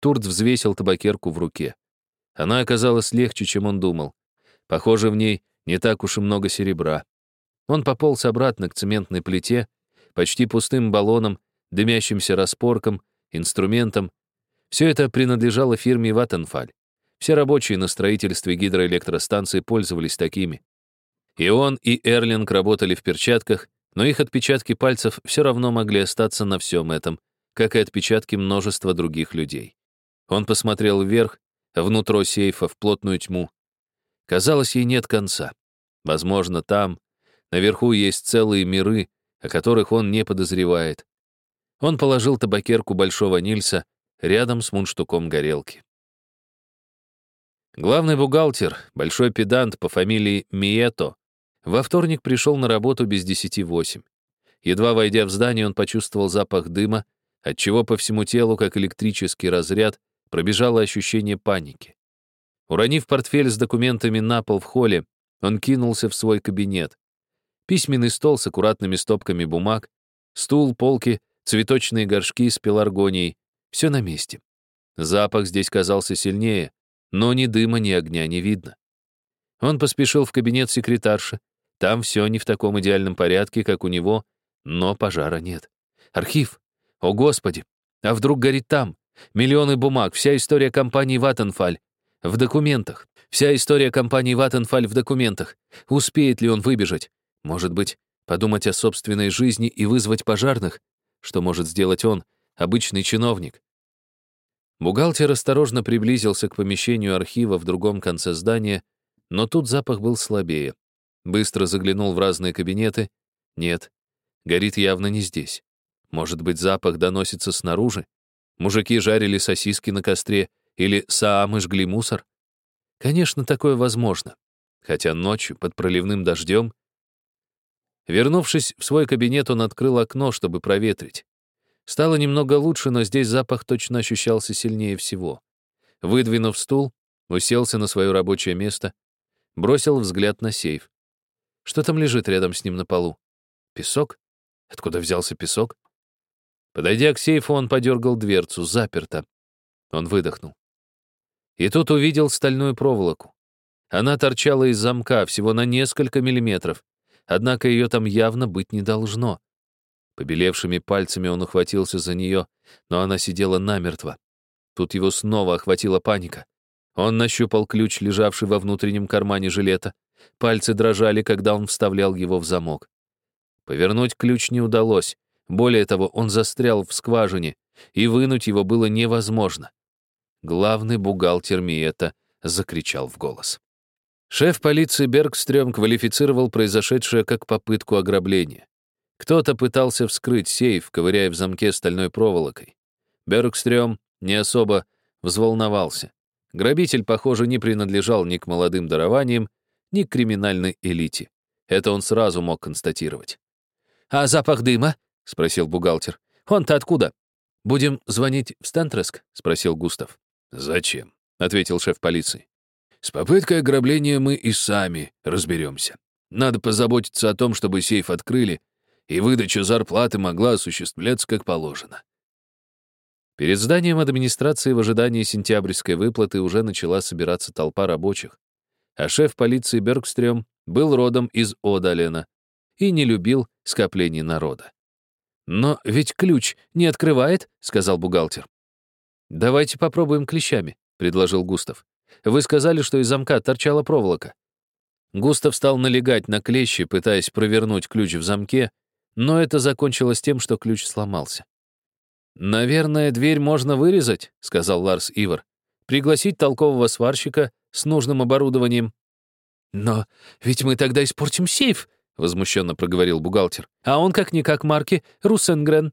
Турд взвесил табакерку в руке. Она оказалась легче, чем он думал. Похоже, в ней не так уж и много серебра. Он пополз обратно к цементной плите, почти пустым баллоном, дымящимся распорком, инструментом. Все это принадлежало фирме «Ваттенфаль». Все рабочие на строительстве гидроэлектростанции пользовались такими. И он, и Эрлинг работали в перчатках, но их отпечатки пальцев все равно могли остаться на всем этом, как и отпечатки множества других людей. Он посмотрел вверх, внутрь сейфа, в плотную тьму. Казалось, ей нет конца. Возможно, там, наверху, есть целые миры, о которых он не подозревает. Он положил табакерку Большого Нильса рядом с мундштуком горелки. Главный бухгалтер, большой педант по фамилии Мието, во вторник пришел на работу без десяти восемь. Едва войдя в здание, он почувствовал запах дыма, отчего по всему телу, как электрический разряд, пробежало ощущение паники. Уронив портфель с документами на пол в холле, он кинулся в свой кабинет. Письменный стол с аккуратными стопками бумаг, стул, полки, цветочные горшки с пеларгонией — все на месте. Запах здесь казался сильнее, но ни дыма, ни огня не видно. Он поспешил в кабинет секретарши. Там все не в таком идеальном порядке, как у него, но пожара нет. Архив. О, Господи! А вдруг горит там? Миллионы бумаг, вся история компании «Ваттенфаль» в документах. Вся история компании «Ваттенфаль» в документах. Успеет ли он выбежать? Может быть, подумать о собственной жизни и вызвать пожарных? Что может сделать он, обычный чиновник? Бухгалтер осторожно приблизился к помещению архива в другом конце здания, но тут запах был слабее. Быстро заглянул в разные кабинеты. Нет, горит явно не здесь. Может быть, запах доносится снаружи? Мужики жарили сосиски на костре или саамы жгли мусор? Конечно, такое возможно. Хотя ночью, под проливным дождем... Вернувшись в свой кабинет, он открыл окно, чтобы проветрить. Стало немного лучше, но здесь запах точно ощущался сильнее всего. Выдвинув стул, уселся на свое рабочее место, бросил взгляд на сейф. Что там лежит рядом с ним на полу? Песок? Откуда взялся песок? Подойдя к сейфу, он подергал дверцу, заперто. Он выдохнул. И тут увидел стальную проволоку. Она торчала из замка всего на несколько миллиметров, однако ее там явно быть не должно. Побелевшими пальцами он ухватился за нее, но она сидела намертво. Тут его снова охватила паника. Он нащупал ключ, лежавший во внутреннем кармане жилета. Пальцы дрожали, когда он вставлял его в замок. Повернуть ключ не удалось. Более того, он застрял в скважине, и вынуть его было невозможно. Главный бухгалтер Миета закричал в голос. Шеф полиции Бергстрём квалифицировал произошедшее как попытку ограбления. Кто-то пытался вскрыть сейф, ковыряя в замке стальной проволокой. Бергстрём не особо взволновался. Грабитель, похоже, не принадлежал ни к молодым дарованиям, ни к криминальной элите. Это он сразу мог констатировать. «А запах дыма?» — спросил бухгалтер. «Он-то откуда?» «Будем звонить в Стентреск?» — спросил Густав. «Зачем?» — ответил шеф полиции. «С попыткой ограбления мы и сами разберемся. Надо позаботиться о том, чтобы сейф открыли, и выдача зарплаты могла осуществляться как положено. Перед зданием администрации в ожидании сентябрьской выплаты уже начала собираться толпа рабочих. А шеф полиции Бергстрём был родом из Одалена и не любил скоплений народа. «Но ведь ключ не открывает», — сказал бухгалтер. «Давайте попробуем клещами», — предложил Густав. «Вы сказали, что из замка торчала проволока». Густав стал налегать на клещи, пытаясь провернуть ключ в замке, но это закончилось тем, что ключ сломался. «Наверное, дверь можно вырезать», — сказал Ларс Ивар. «Пригласить толкового сварщика с нужным оборудованием». «Но ведь мы тогда испортим сейф», — возмущенно проговорил бухгалтер. «А он как-никак марки Руссенгрен».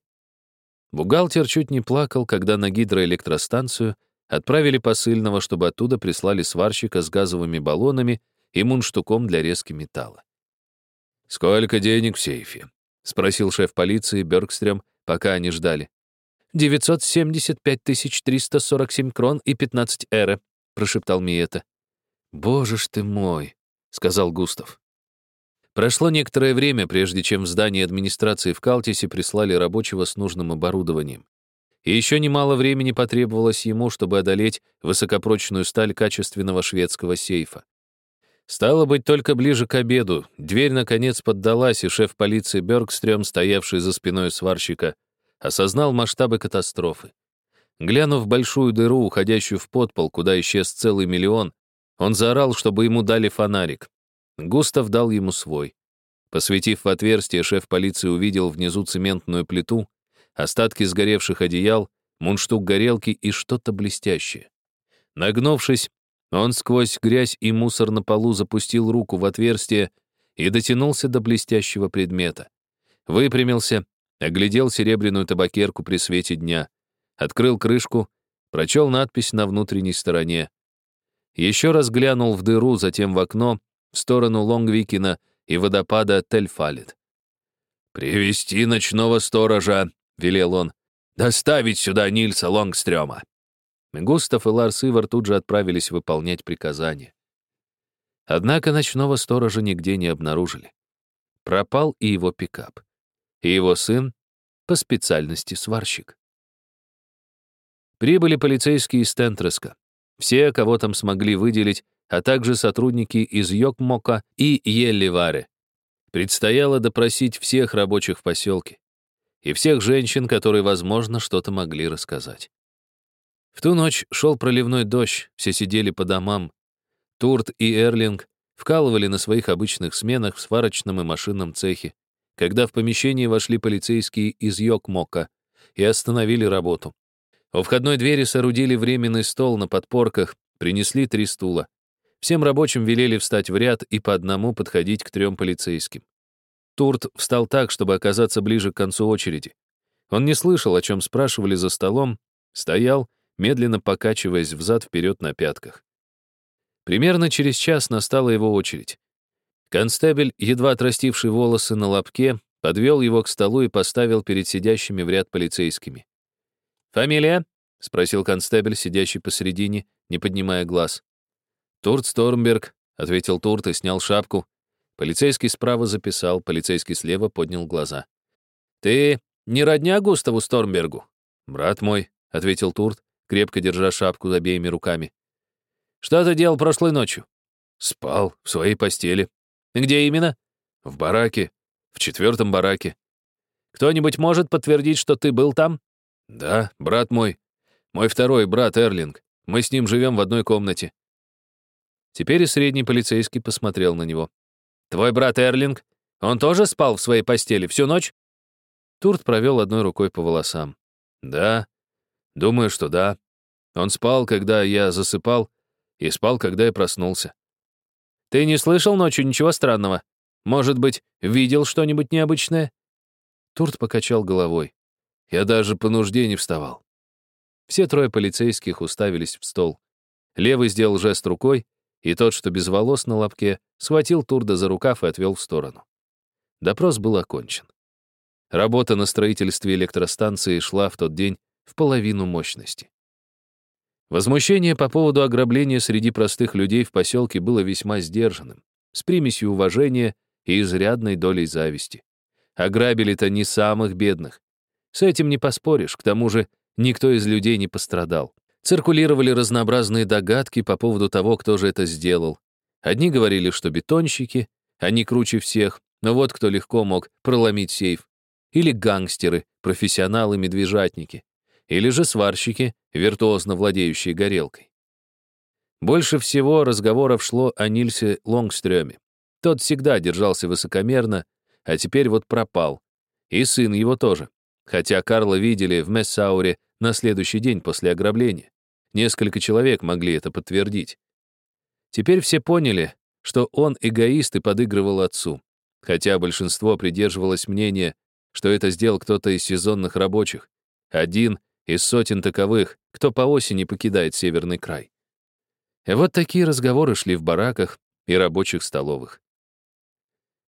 Бухгалтер чуть не плакал, когда на гидроэлектростанцию отправили посыльного, чтобы оттуда прислали сварщика с газовыми баллонами и мундштуком для резки металла. «Сколько денег в сейфе?» — спросил шеф полиции Бергстрем, пока они ждали. 975 347 крон и 15 эре», — прошептал Миета. «Боже ж ты мой», — сказал Густав. Прошло некоторое время, прежде чем в здании администрации в Калтисе прислали рабочего с нужным оборудованием. И еще немало времени потребовалось ему, чтобы одолеть высокопрочную сталь качественного шведского сейфа. Стало быть, только ближе к обеду дверь наконец поддалась, и шеф полиции Бергстрём, стоявший за спиной сварщика, осознал масштабы катастрофы. Глянув в большую дыру, уходящую в подпол, куда исчез целый миллион, он заорал, чтобы ему дали фонарик. Густав дал ему свой. Посветив в отверстие, шеф полиции увидел внизу цементную плиту, остатки сгоревших одеял, мундштук горелки и что-то блестящее. Нагнувшись, он сквозь грязь и мусор на полу запустил руку в отверстие и дотянулся до блестящего предмета. Выпрямился Оглядел серебряную табакерку при свете дня. Открыл крышку, прочел надпись на внутренней стороне. Еще раз глянул в дыру, затем в окно, в сторону Лонгвикина и водопада Тельфалит. «Привести ночного сторожа», — велел он. «Доставить сюда Нильса Лонгстрёма». Густав и Ларс Ивар тут же отправились выполнять приказание. Однако ночного сторожа нигде не обнаружили. Пропал и его пикап и его сын по специальности сварщик. Прибыли полицейские из Тентреска. Все, кого там смогли выделить, а также сотрудники из Йокмока и Елливаре. Предстояло допросить всех рабочих в поселке и всех женщин, которые, возможно, что-то могли рассказать. В ту ночь шел проливной дождь, все сидели по домам. Турт и Эрлинг вкалывали на своих обычных сменах в сварочном и машинном цехе когда в помещение вошли полицейские из Йокмока и остановили работу. У входной двери соорудили временный стол на подпорках, принесли три стула. Всем рабочим велели встать в ряд и по одному подходить к трем полицейским. Турт встал так, чтобы оказаться ближе к концу очереди. Он не слышал, о чем спрашивали за столом, стоял, медленно покачиваясь взад-вперед на пятках. Примерно через час настала его очередь. Констебель, едва отрастивший волосы на лобке, подвел его к столу и поставил перед сидящими в ряд полицейскими. «Фамилия?» — спросил констебель, сидящий посередине, не поднимая глаз. «Турт Стормберг», — ответил Турт и снял шапку. Полицейский справа записал, полицейский слева поднял глаза. «Ты не родня Густаву Стормбергу?» «Брат мой», — ответил Турт, крепко держа шапку обеими руками. «Что ты делал прошлой ночью?» «Спал в своей постели», «Где именно?» «В бараке. В четвертом бараке». Кто-нибудь может подтвердить, что ты был там?» «Да, брат мой. Мой второй брат Эрлинг. Мы с ним живем в одной комнате». Теперь и средний полицейский посмотрел на него. «Твой брат Эрлинг? Он тоже спал в своей постели всю ночь?» Турт провел одной рукой по волосам. «Да, думаю, что да. Он спал, когда я засыпал, и спал, когда я проснулся». «Ты не слышал ночью ничего странного? Может быть, видел что-нибудь необычное?» Турт покачал головой. Я даже по нужде не вставал. Все трое полицейских уставились в стол. Левый сделал жест рукой, и тот, что без волос на лобке, схватил Турда за рукав и отвел в сторону. Допрос был окончен. Работа на строительстве электростанции шла в тот день в половину мощности. Возмущение по поводу ограбления среди простых людей в поселке было весьма сдержанным, с примесью уважения и изрядной долей зависти. Ограбили-то не самых бедных. С этим не поспоришь, к тому же никто из людей не пострадал. Циркулировали разнообразные догадки по поводу того, кто же это сделал. Одни говорили, что бетонщики, они круче всех, но вот кто легко мог проломить сейф. Или гангстеры, профессионалы-медвежатники. Или же сварщики, виртуозно владеющие горелкой. Больше всего разговоров шло о Нильсе Лонгстрёме. Тот всегда держался высокомерно, а теперь вот пропал. И сын его тоже. Хотя Карла видели в Мессауре на следующий день после ограбления. Несколько человек могли это подтвердить. Теперь все поняли, что он эгоист и подыгрывал отцу. Хотя большинство придерживалось мнения, что это сделал кто-то из сезонных рабочих. Один из сотен таковых, кто по осени покидает северный край. И вот такие разговоры шли в бараках и рабочих столовых.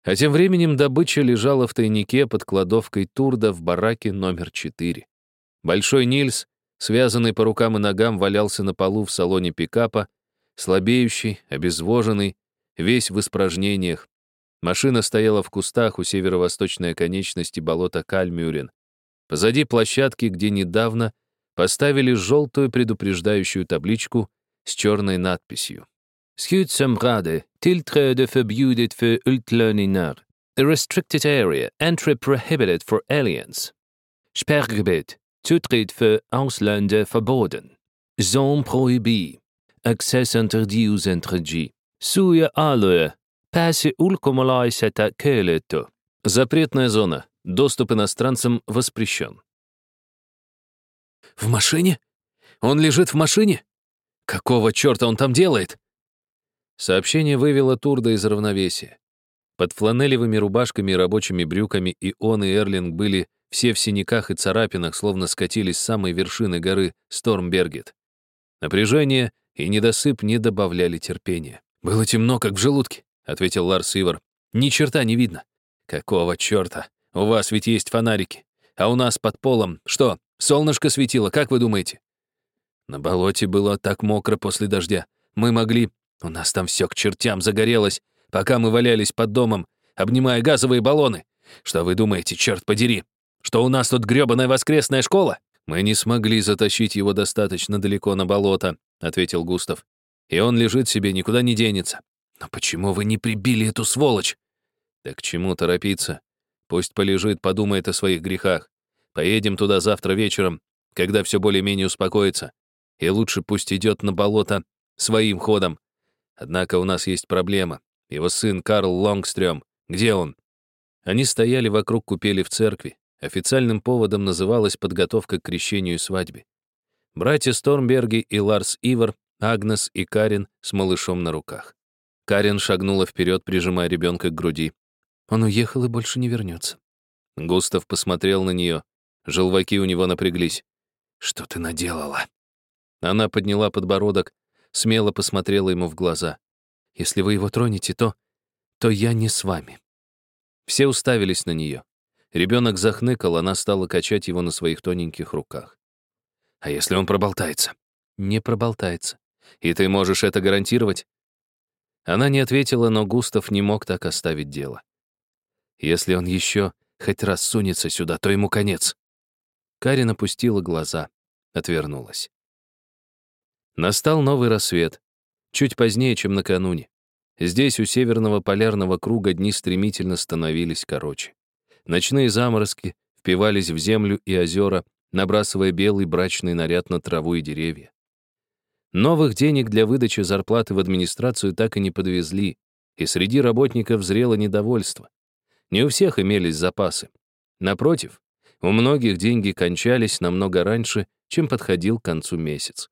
А тем временем добыча лежала в тайнике под кладовкой Турда в бараке номер 4. Большой Нильс, связанный по рукам и ногам, валялся на полу в салоне пикапа, слабеющий, обезвоженный, весь в испражнениях. Машина стояла в кустах у северо-восточной оконечности болота Кальмюрен. Позади площадки, где недавно поставили желтую предупреждающую табличку с черной надписью. Skyddsområde, tillträde förbjudet för utlänningar. A restricted area, entry prohibited for aliens. Sperrgebiet, Zutritt för ausländer verboten. Zone prohibée. Access interdit étrangers. Suja alue. Pääse ulkomaalaiseta keelletty. Запретная зона. Доступ иностранцам воспрещен. В машине? Он лежит в машине? Какого черта он там делает? Сообщение вывело Турда из равновесия. Под фланелевыми рубашками и рабочими брюками и он, и Эрлинг были все в синяках и царапинах, словно скатились с самой вершины горы Стормбергет. Напряжение и недосып не добавляли терпения. «Было темно, как в желудке», — ответил Ларс Ивар. «Ни черта не видно». «Какого черта? У вас ведь есть фонарики. А у нас под полом что, солнышко светило, как вы думаете?» На болоте было так мокро после дождя. Мы могли у нас там все к чертям загорелось, пока мы валялись под домом, обнимая газовые баллоны. Что вы думаете, черт подери? Что у нас тут грёбаная воскресная школа? Мы не смогли затащить его достаточно далеко на болото, ответил Густав. И он лежит себе, никуда не денется. Но почему вы не прибили эту сволочь? Да к чему торопиться? Пусть полежит, подумает о своих грехах. Поедем туда завтра вечером, когда все более-менее успокоится. И лучше пусть идет на болото своим ходом. Однако у нас есть проблема. Его сын Карл Лонгстрём. Где он? Они стояли вокруг купели в церкви. Официальным поводом называлась подготовка к крещению и свадьбе. Братья Стормберги и Ларс Ивар, Агнес и Карин с малышом на руках. Карин шагнула вперед, прижимая ребенка к груди. Он уехал и больше не вернется. Густав посмотрел на нее. Желваки у него напряглись. «Что ты наделала?» Она подняла подбородок, смело посмотрела ему в глаза. «Если вы его тронете, то... то я не с вами». Все уставились на нее. Ребенок захныкал, она стала качать его на своих тоненьких руках. «А если он проболтается?» «Не проболтается. И ты можешь это гарантировать?» Она не ответила, но Густав не мог так оставить дело. «Если он еще хоть раз сунется сюда, то ему конец». Карин опустила глаза, отвернулась. Настал новый рассвет, чуть позднее, чем накануне. Здесь, у северного полярного круга, дни стремительно становились короче. Ночные заморозки впивались в землю и озера, набрасывая белый брачный наряд на траву и деревья. Новых денег для выдачи зарплаты в администрацию так и не подвезли, и среди работников зрело недовольство. Не у всех имелись запасы. Напротив, у многих деньги кончались намного раньше, чем подходил к концу месяц.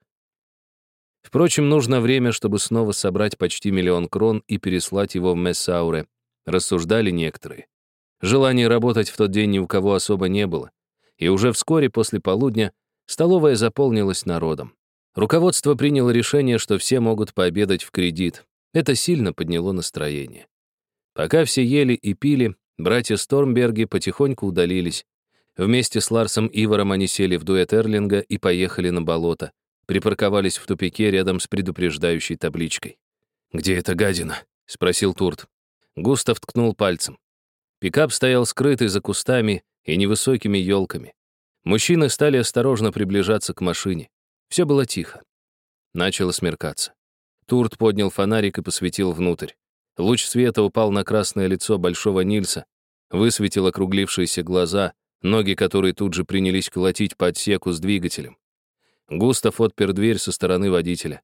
Впрочем, нужно время, чтобы снова собрать почти миллион крон и переслать его в Мессауре, рассуждали некоторые. Желания работать в тот день ни у кого особо не было, и уже вскоре после полудня столовая заполнилась народом. Руководство приняло решение, что все могут пообедать в кредит. Это сильно подняло настроение. Пока все ели и пили, братья Стормберги потихоньку удалились. Вместе с Ларсом Иваром они сели в дуэт Эрлинга и поехали на болото. Припарковались в тупике рядом с предупреждающей табличкой. «Где эта гадина?» — спросил Турт. Густав ткнул пальцем. Пикап стоял скрытый за кустами и невысокими елками. Мужчины стали осторожно приближаться к машине. Все было тихо. Начало смеркаться. Турт поднял фонарик и посветил внутрь. Луч света упал на красное лицо Большого Нильса, высветил округлившиеся глаза, ноги которые тут же принялись колотить по отсеку с двигателем. Густав отпер дверь со стороны водителя.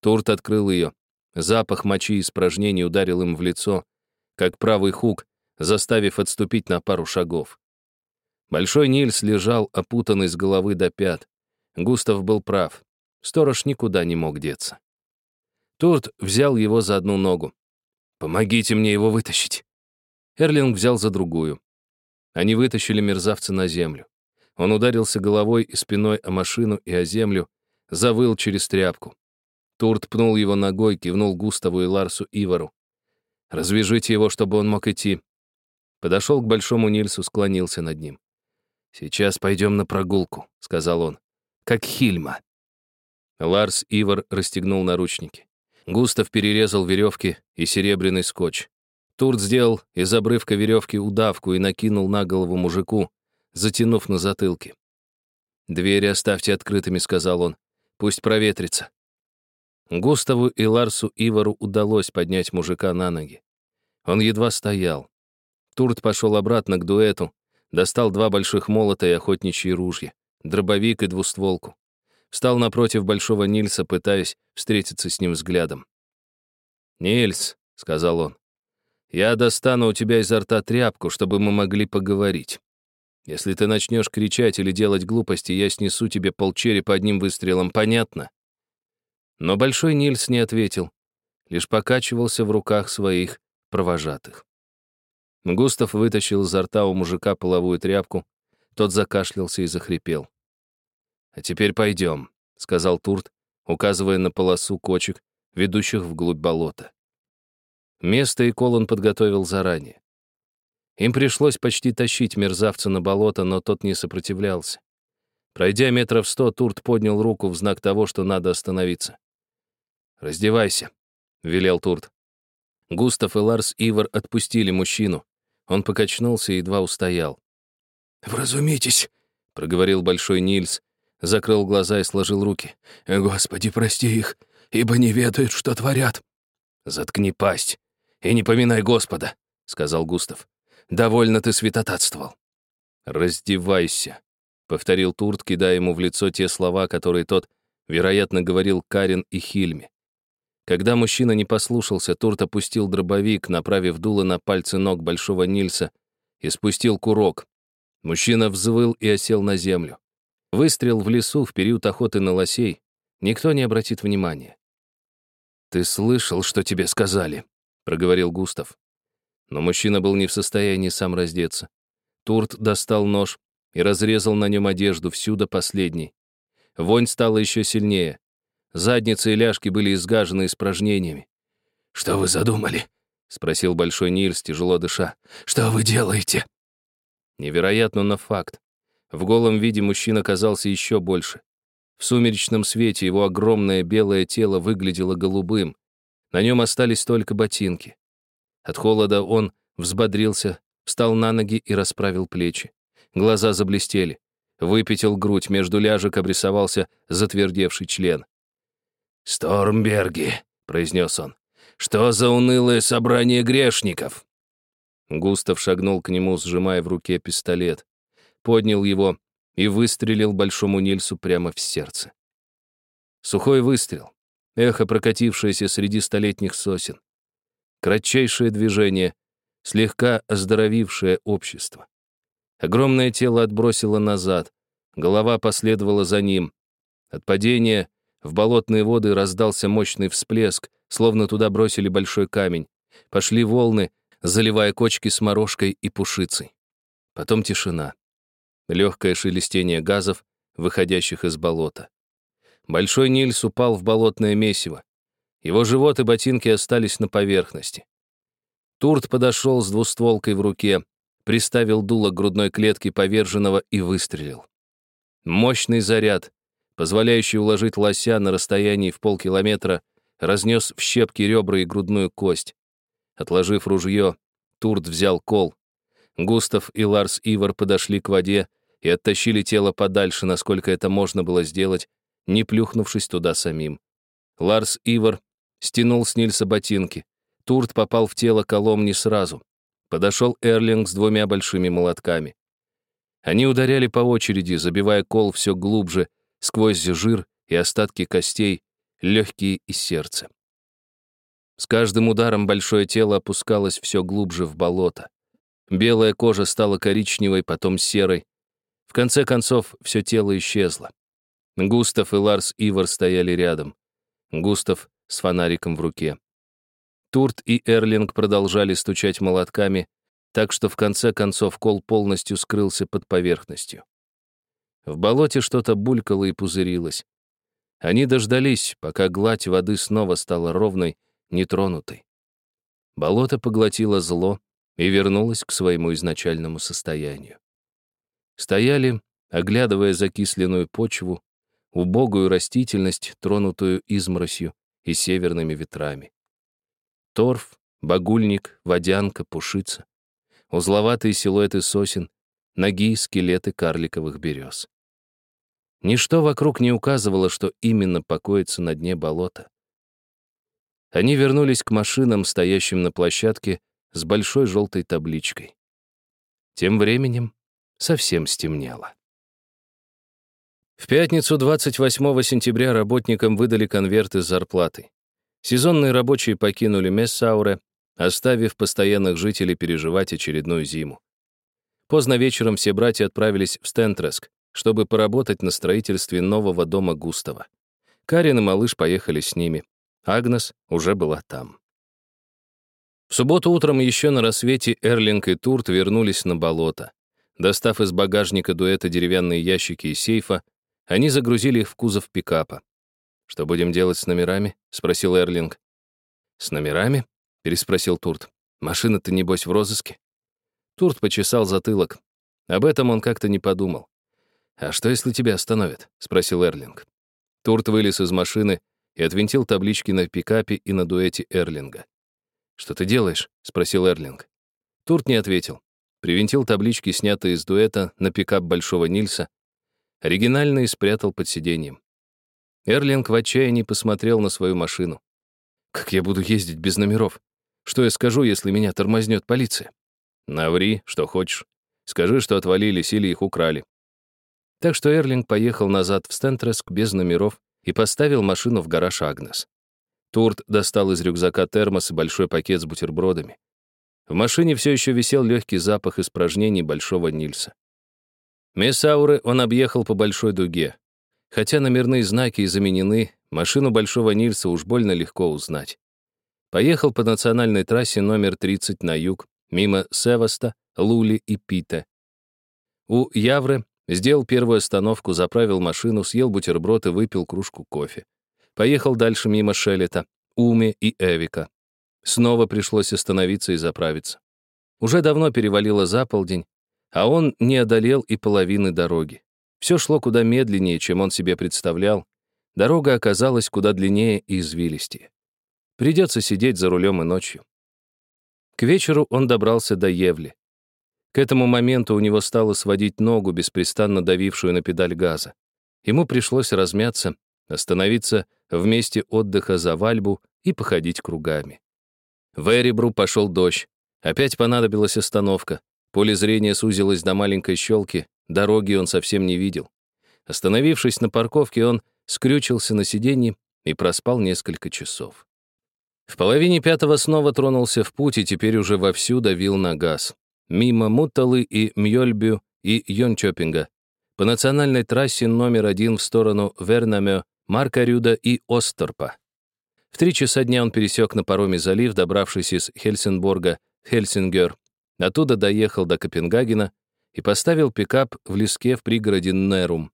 Турт открыл ее. Запах мочи и испражнений ударил им в лицо, как правый хук, заставив отступить на пару шагов. Большой Нильс лежал, опутанный с головы до пят. Густав был прав. Сторож никуда не мог деться. Турт взял его за одну ногу. «Помогите мне его вытащить». Эрлинг взял за другую. Они вытащили мерзавца на землю. Он ударился головой и спиной о машину и о землю, завыл через тряпку. Турт пнул его ногой, кивнул Густаву и Ларсу Ивару. «Развяжите его, чтобы он мог идти». Подошел к Большому Нильсу, склонился над ним. «Сейчас пойдем на прогулку», — сказал он. «Как Хильма». Ларс Ивар расстегнул наручники. Густав перерезал веревки и серебряный скотч. Турт сделал из обрывка веревки удавку и накинул на голову мужику, затянув на затылке. «Двери оставьте открытыми», — сказал он. «Пусть проветрится». Густаву и Ларсу Ивару удалось поднять мужика на ноги. Он едва стоял. Турт пошел обратно к дуэту, достал два больших молота и охотничьи ружья, дробовик и двустволку. Встал напротив Большого Нильса, пытаясь встретиться с ним взглядом. «Нильс», — сказал он, — «я достану у тебя изо рта тряпку, чтобы мы могли поговорить. Если ты начнешь кричать или делать глупости, я снесу тебе полчерепа одним выстрелом, понятно?» Но Большой Нильс не ответил, лишь покачивался в руках своих провожатых. Густав вытащил изо рта у мужика половую тряпку, тот закашлялся и захрипел. «А теперь пойдем», — сказал Турт, указывая на полосу кочек, ведущих вглубь болота. Место и кол он подготовил заранее. Им пришлось почти тащить мерзавца на болото, но тот не сопротивлялся. Пройдя метров сто, Турт поднял руку в знак того, что надо остановиться. «Раздевайся», — велел Турт. Густав и Ларс Ивар отпустили мужчину. Он покачнулся и едва устоял. «Вразумитесь», — проговорил Большой Нильс, закрыл глаза и сложил руки. «Господи, прости их, ибо не ведают, что творят». «Заткни пасть и не поминай Господа», — сказал Густав. Довольно ты святотатствовал. Раздевайся, повторил Турт, кидая ему в лицо те слова, которые тот, вероятно, говорил Карин и Хильме. Когда мужчина не послушался, Турт опустил дробовик, направив дуло на пальцы ног Большого Нильса, и спустил курок. Мужчина взвыл и осел на землю. Выстрел в лесу в период охоты на лосей. Никто не обратит внимания. «Ты слышал, что тебе сказали?» — проговорил Густав. Но мужчина был не в состоянии сам раздеться. Турт достал нож и разрезал на нем одежду всю до последней. Вонь стала еще сильнее. Задницы и ляжки были изгажены испражнениями. «Что вы задумали?» — спросил Большой Нильс, тяжело дыша. «Что вы делаете?» Невероятно, но факт. В голом виде мужчина казался еще больше. В сумеречном свете его огромное белое тело выглядело голубым. На нем остались только ботинки. От холода он взбодрился, встал на ноги и расправил плечи. Глаза заблестели. Выпятил грудь, между ляжек обрисовался затвердевший член. «Стормберги», — произнес он, — «что за унылое собрание грешников?» Густав шагнул к нему, сжимая в руке пистолет. поднял его и выстрелил большому Нильсу прямо в сердце. Сухой выстрел, эхо, прокатившееся среди столетних сосен. Кратчайшее движение, слегка оздоровившее общество. Огромное тело отбросило назад, голова последовала за ним. От падения в болотные воды раздался мощный всплеск, словно туда бросили большой камень. Пошли волны, заливая кочки с морожкой и пушицей. Потом тишина. Легкое шелестение газов, выходящих из болота. Большой Нильс упал в болотное месиво. Его живот и ботинки остались на поверхности. Турт подошел с двустволкой в руке, приставил дуло к грудной клетке поверженного и выстрелил. Мощный заряд, позволяющий уложить лося на расстоянии в полкилометра, разнес в щепки ребра и грудную кость. Отложив ружье, Турт взял кол. Густав и Ларс Ивар подошли к воде и оттащили тело подальше, насколько это можно было сделать, не плюхнувшись туда самим. Ларс Ивар стянул с Нильса ботинки. Турт попал в тело колом не сразу. Подошел Эрлинг с двумя большими молотками. Они ударяли по очереди, забивая кол все глубже, сквозь жир и остатки костей, легкие и сердце. С каждым ударом большое тело опускалось все глубже в болото. Белая кожа стала коричневой, потом серой. В конце концов, все тело исчезло. Густав и Ларс Ивар стояли рядом. Густав с фонариком в руке. Турт и Эрлинг продолжали стучать молотками, так что в конце концов кол полностью скрылся под поверхностью. В болоте что-то булькало и пузырилось. Они дождались, пока гладь воды снова стала ровной, нетронутой. Болото поглотило зло и вернулось к своему изначальному состоянию. Стояли, оглядывая закисленную почву, убогую растительность, тронутую изморосью и северными ветрами. Торф, багульник, водянка, пушица, узловатые силуэты сосен, ноги, скелеты карликовых берез. Ничто вокруг не указывало, что именно покоится на дне болота. Они вернулись к машинам, стоящим на площадке, с большой желтой табличкой. Тем временем совсем стемнело. В пятницу 28 сентября работникам выдали конверты с зарплатой. Сезонные рабочие покинули Мессауре, оставив постоянных жителей переживать очередную зиму. Поздно вечером все братья отправились в Стентреск, чтобы поработать на строительстве нового дома Густава. Карин и малыш поехали с ними. Агнес уже была там. В субботу утром еще на рассвете Эрлинг и Турт вернулись на болото. Достав из багажника дуэта деревянные ящики и сейфа, они загрузили их в кузов пикапа. «Что будем делать с номерами?» — спросил Эрлинг. «С номерами?» — переспросил Турт. «Машина-то, небось, в розыске?» Турт почесал затылок. Об этом он как-то не подумал. «А что, если тебя остановят?» — спросил Эрлинг. Турт вылез из машины и отвинтил таблички на пикапе и на дуэте Эрлинга. «Что ты делаешь?» — спросил Эрлинг. Турт не ответил. Привинтил таблички, снятые из дуэта, на пикап Большого Нильса. Оригинальный спрятал под сиденьем. Эрлинг в отчаянии посмотрел на свою машину. «Как я буду ездить без номеров? Что я скажу, если меня тормознет полиция?» «Наври, что хочешь. Скажи, что отвалились или их украли. Так что Эрлинг поехал назад в Стентреск без номеров и поставил машину в гараж Агнес. Турт достал из рюкзака термос и большой пакет с бутербродами. В машине все еще висел легкий запах испражнений Большого Нильса. Месауры он объехал по большой дуге. Хотя номерные знаки и заменены, машину Большого Нильса уж больно легко узнать. Поехал по национальной трассе номер 30 на юг, мимо Севаста, Лули и Пита. У Явры Сделал первую остановку, заправил машину, съел бутерброд и выпил кружку кофе. Поехал дальше мимо Шелета, Уми и Эвика. Снова пришлось остановиться и заправиться. Уже давно перевалило за полдень, а он не одолел и половины дороги. Все шло куда медленнее, чем он себе представлял. Дорога оказалась куда длиннее и извилистее. Придется сидеть за рулем и ночью. К вечеру он добрался до Евли. К этому моменту у него стало сводить ногу, беспрестанно давившую на педаль газа. Ему пришлось размяться, остановиться в месте отдыха за вальбу и походить кругами. В Эребру пошел дождь. Опять понадобилась остановка. Поле зрения сузилось до маленькой щелки, дороги он совсем не видел. Остановившись на парковке, он скрючился на сиденье и проспал несколько часов. В половине пятого снова тронулся в путь и теперь уже вовсю давил на газ. Мимо Мутталы и Мьёльбю и Йончопинга. По национальной трассе номер один в сторону Вернамё, Маркарюда и Осторпа. В три часа дня он пересек на пароме залив, добравшись из Хельсинборга в Хельсингер. Оттуда доехал до Копенгагена и поставил пикап в леске в пригороде Нерум.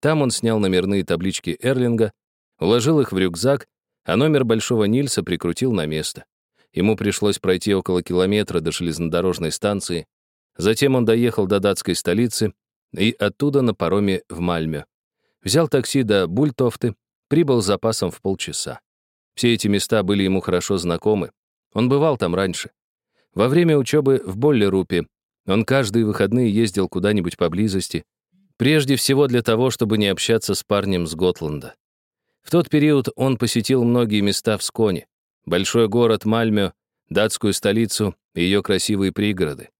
Там он снял номерные таблички Эрлинга, уложил их в рюкзак, а номер Большого Нильса прикрутил на место. Ему пришлось пройти около километра до железнодорожной станции. Затем он доехал до датской столицы и оттуда на пароме в Мальме. Взял такси до Бультофты, прибыл с запасом в полчаса. Все эти места были ему хорошо знакомы. Он бывал там раньше. Во время учебы в Боллерупе он каждые выходные ездил куда-нибудь поблизости, прежде всего для того, чтобы не общаться с парнем с Готланда. В тот период он посетил многие места в Сконе, большой город Мальмё, датскую столицу и ее красивые пригороды.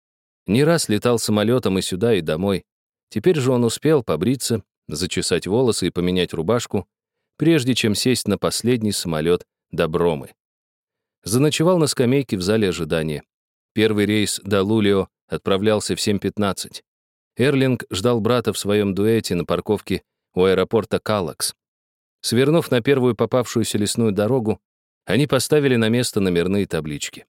Не раз летал самолетом и сюда, и домой. Теперь же он успел побриться, зачесать волосы и поменять рубашку, прежде чем сесть на последний самолет до Бромы. Заночевал на скамейке в зале ожидания. Первый рейс до Лулио отправлялся в 7.15. Эрлинг ждал брата в своем дуэте на парковке у аэропорта Калакс. Свернув на первую попавшуюся лесную дорогу, они поставили на место номерные таблички.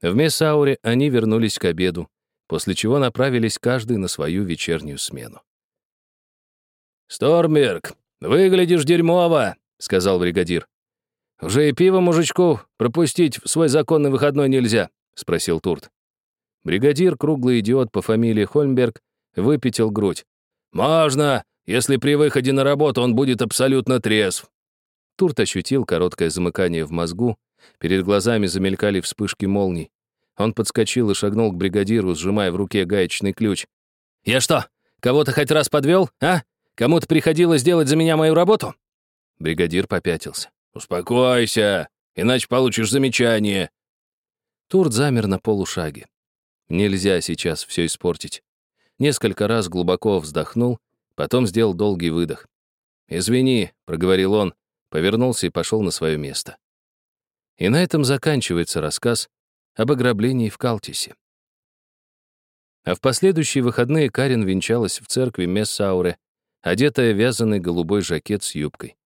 В Месауре они вернулись к обеду, после чего направились каждый на свою вечернюю смену. «Стормберг, выглядишь дерьмово», — сказал бригадир. «Уже и пиво мужичку пропустить в свой законный выходной нельзя», — спросил Турт. Бригадир, круглый идиот по фамилии Хольмберг, выпятил грудь. «Можно, если при выходе на работу он будет абсолютно трезв». Турт ощутил короткое замыкание в мозгу, перед глазами замелькали вспышки молний. Он подскочил и шагнул к бригадиру, сжимая в руке гаечный ключ. «Я что, кого-то хоть раз подвел, а? Кому-то приходилось делать за меня мою работу?» Бригадир попятился. «Успокойся, иначе получишь замечание». Турт замер на полушаге. Нельзя сейчас все испортить. Несколько раз глубоко вздохнул, потом сделал долгий выдох. «Извини», — проговорил он, повернулся и пошел на свое место. И на этом заканчивается рассказ об ограблении в Калтисе. А в последующие выходные Карин венчалась в церкви Мессауре, одетая в вязаный голубой жакет с юбкой.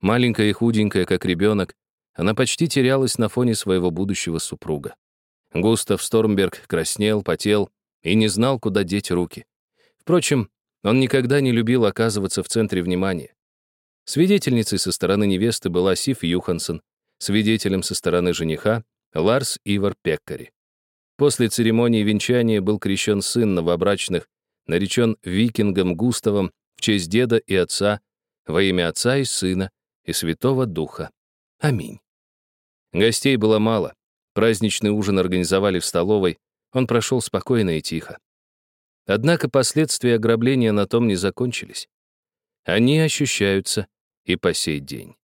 Маленькая и худенькая, как ребенок, она почти терялась на фоне своего будущего супруга. Густав Стормберг краснел, потел и не знал, куда деть руки. Впрочем, он никогда не любил оказываться в центре внимания. Свидетельницей со стороны невесты была Сиф Юхансон, свидетелем со стороны жениха — Ларс Ивар Пеккари. После церемонии венчания был крещен сын новобрачных, наречен викингом Густавом в честь деда и отца, во имя Отца и Сына и Святого Духа. Аминь. Гостей было мало. Праздничный ужин организовали в столовой, он прошел спокойно и тихо. Однако последствия ограбления на том не закончились. Они ощущаются и по сей день.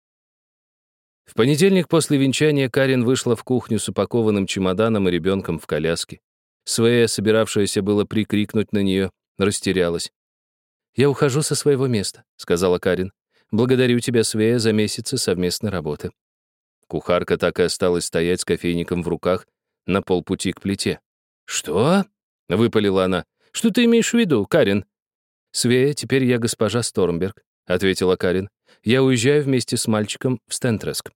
В понедельник после венчания Карин вышла в кухню с упакованным чемоданом и ребенком в коляске. Свея, собиравшаяся было прикрикнуть на нее, растерялась. «Я ухожу со своего места», — сказала Карин. «Благодарю тебя, Свея, за месяцы совместной работы. Кухарка так и осталась стоять с кофейником в руках на полпути к плите. «Что?» — выпалила она. «Что ты имеешь в виду, Карин?» «Свея, теперь я госпожа Стормберг», — ответила Карин. «Я уезжаю вместе с мальчиком в Стентреск.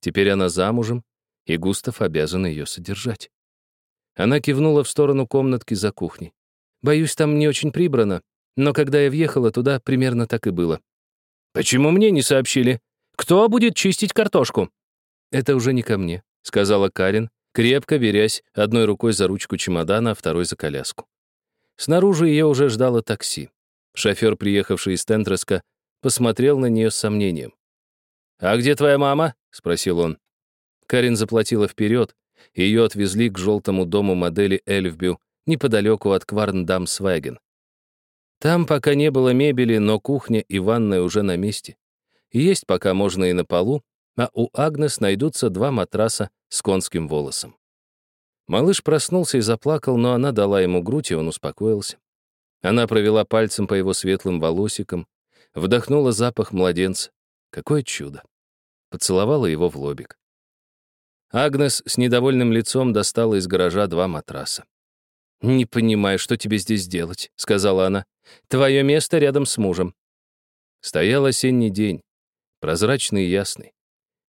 Теперь она замужем, и Густав обязан ее содержать». Она кивнула в сторону комнатки за кухней. «Боюсь, там не очень прибрано, но когда я въехала туда, примерно так и было». «Почему мне не сообщили? Кто будет чистить картошку?» «Это уже не ко мне», — сказала Карин, крепко берясь одной рукой за ручку чемодана, а второй за коляску. Снаружи ее уже ждало такси. Шофер, приехавший из Тентреска, посмотрел на нее с сомнением. «А где твоя мама?» — спросил он. Карин заплатила вперед, ее отвезли к желтому дому модели Эльфбю, неподалеку от Кварндамсваген. Там пока не было мебели, но кухня и ванная уже на месте. Есть пока можно и на полу, а у Агнес найдутся два матраса с конским волосом. Малыш проснулся и заплакал, но она дала ему грудь, и он успокоился. Она провела пальцем по его светлым волосикам, вдохнула запах младенца. Какое чудо! Поцеловала его в лобик. Агнес с недовольным лицом достала из гаража два матраса. «Не понимаю, что тебе здесь делать», — сказала она. «Твое место рядом с мужем». Стоял осенний день, прозрачный и ясный.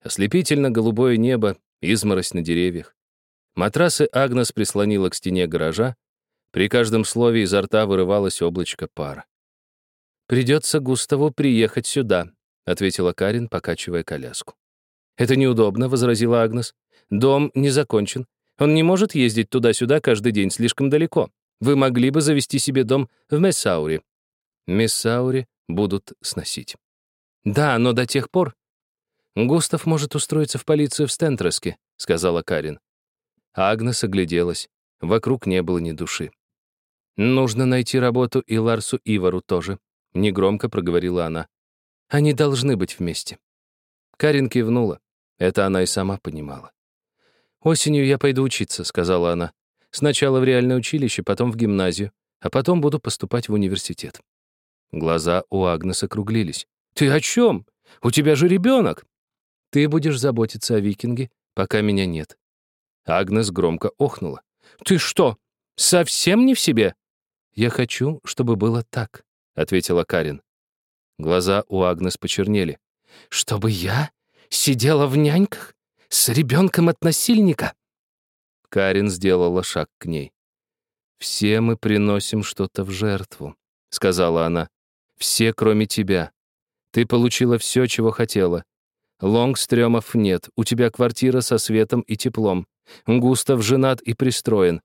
Ослепительно-голубое небо, изморозь на деревьях. Матрасы Агнес прислонила к стене гаража. При каждом слове изо рта вырывалось облачко пара. «Придется Густаву приехать сюда», — ответила Карин, покачивая коляску. «Это неудобно», — возразила Агнес. «Дом не закончен. Он не может ездить туда-сюда каждый день слишком далеко. Вы могли бы завести себе дом в Мессауре». «Мессауре будут сносить». «Да, но до тех пор...» «Густав может устроиться в полицию в Стентроске», — сказала Карин. Агнес огляделась. Вокруг не было ни души. «Нужно найти работу и Ларсу Ивару тоже», — негромко проговорила она. «Они должны быть вместе». Карин кивнула. Это она и сама понимала. «Осенью я пойду учиться», — сказала она. «Сначала в реальное училище, потом в гимназию, а потом буду поступать в университет». Глаза у Агнес округлились. «Ты о чем? У тебя же ребенок!» «Ты будешь заботиться о викинге, пока меня нет». Агнес громко охнула. «Ты что, совсем не в себе?» «Я хочу, чтобы было так», — ответила Карин. Глаза у Агнес почернели. «Чтобы я сидела в няньках? С ребенком от насильника?» Карин сделала шаг к ней. «Все мы приносим что-то в жертву», — сказала она. «Все, кроме тебя. Ты получила все, чего хотела. Лонгстрёмов нет, у тебя квартира со светом и теплом. Густав женат и пристроен.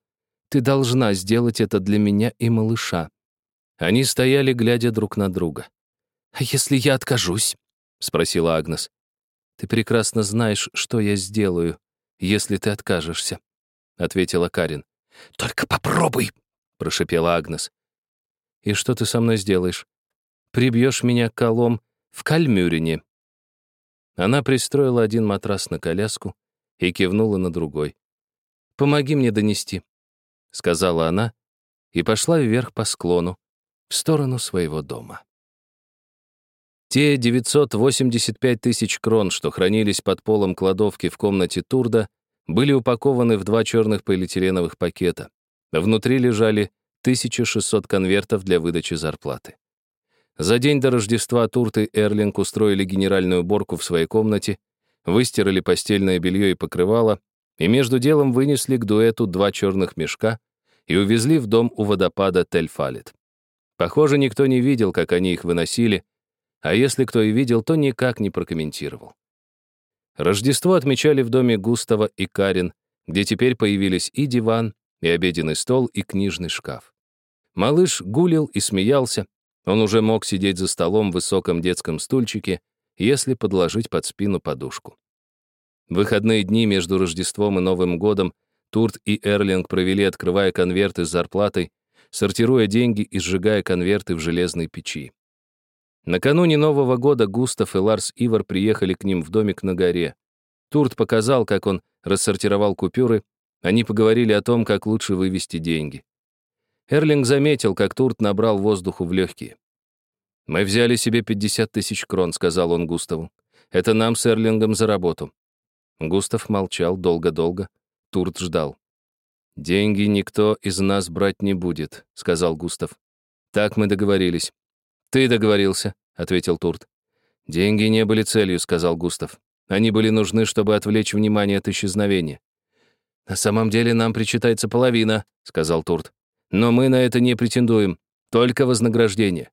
Ты должна сделать это для меня и малыша». Они стояли, глядя друг на друга. «А если я откажусь?» — спросила Агнес. «Ты прекрасно знаешь, что я сделаю, если ты откажешься», — ответила Карин. «Только попробуй», — прошепела Агнес. «И что ты со мной сделаешь? Прибьешь меня колом в Кальмюрине». Она пристроила один матрас на коляску и кивнула на другой. «Помоги мне донести», — сказала она и пошла вверх по склону в сторону своего дома. Те 985 тысяч крон, что хранились под полом кладовки в комнате Турда, были упакованы в два черных полиэтиленовых пакета. Внутри лежали 1600 конвертов для выдачи зарплаты. За день до Рождества Турт и Эрлинг устроили генеральную уборку в своей комнате, выстирали постельное белье и покрывало, и между делом вынесли к дуэту два черных мешка и увезли в дом у водопада Тельфалет. Похоже, никто не видел, как они их выносили, а если кто и видел, то никак не прокомментировал. Рождество отмечали в доме Густава и Карин, где теперь появились и диван, и обеденный стол, и книжный шкаф. Малыш гулил и смеялся, он уже мог сидеть за столом в высоком детском стульчике, если подложить под спину подушку. В выходные дни между Рождеством и Новым годом Турт и Эрлинг провели, открывая конверты с зарплатой, сортируя деньги и сжигая конверты в железной печи. Накануне Нового года Густав и Ларс Ивар приехали к ним в домик на горе. Турт показал, как он рассортировал купюры, они поговорили о том, как лучше вывести деньги. Эрлинг заметил, как Турт набрал воздуху в легкие. «Мы взяли себе 50 тысяч крон», — сказал он Густаву. «Это нам с Эрлингом за работу». Густав молчал долго-долго. Турт ждал. «Деньги никто из нас брать не будет», — сказал Густав. «Так мы договорились. «Ты договорился», — ответил Турт. «Деньги не были целью», — сказал Густав. «Они были нужны, чтобы отвлечь внимание от исчезновения». «На самом деле нам причитается половина», — сказал Турт. «Но мы на это не претендуем, только вознаграждение».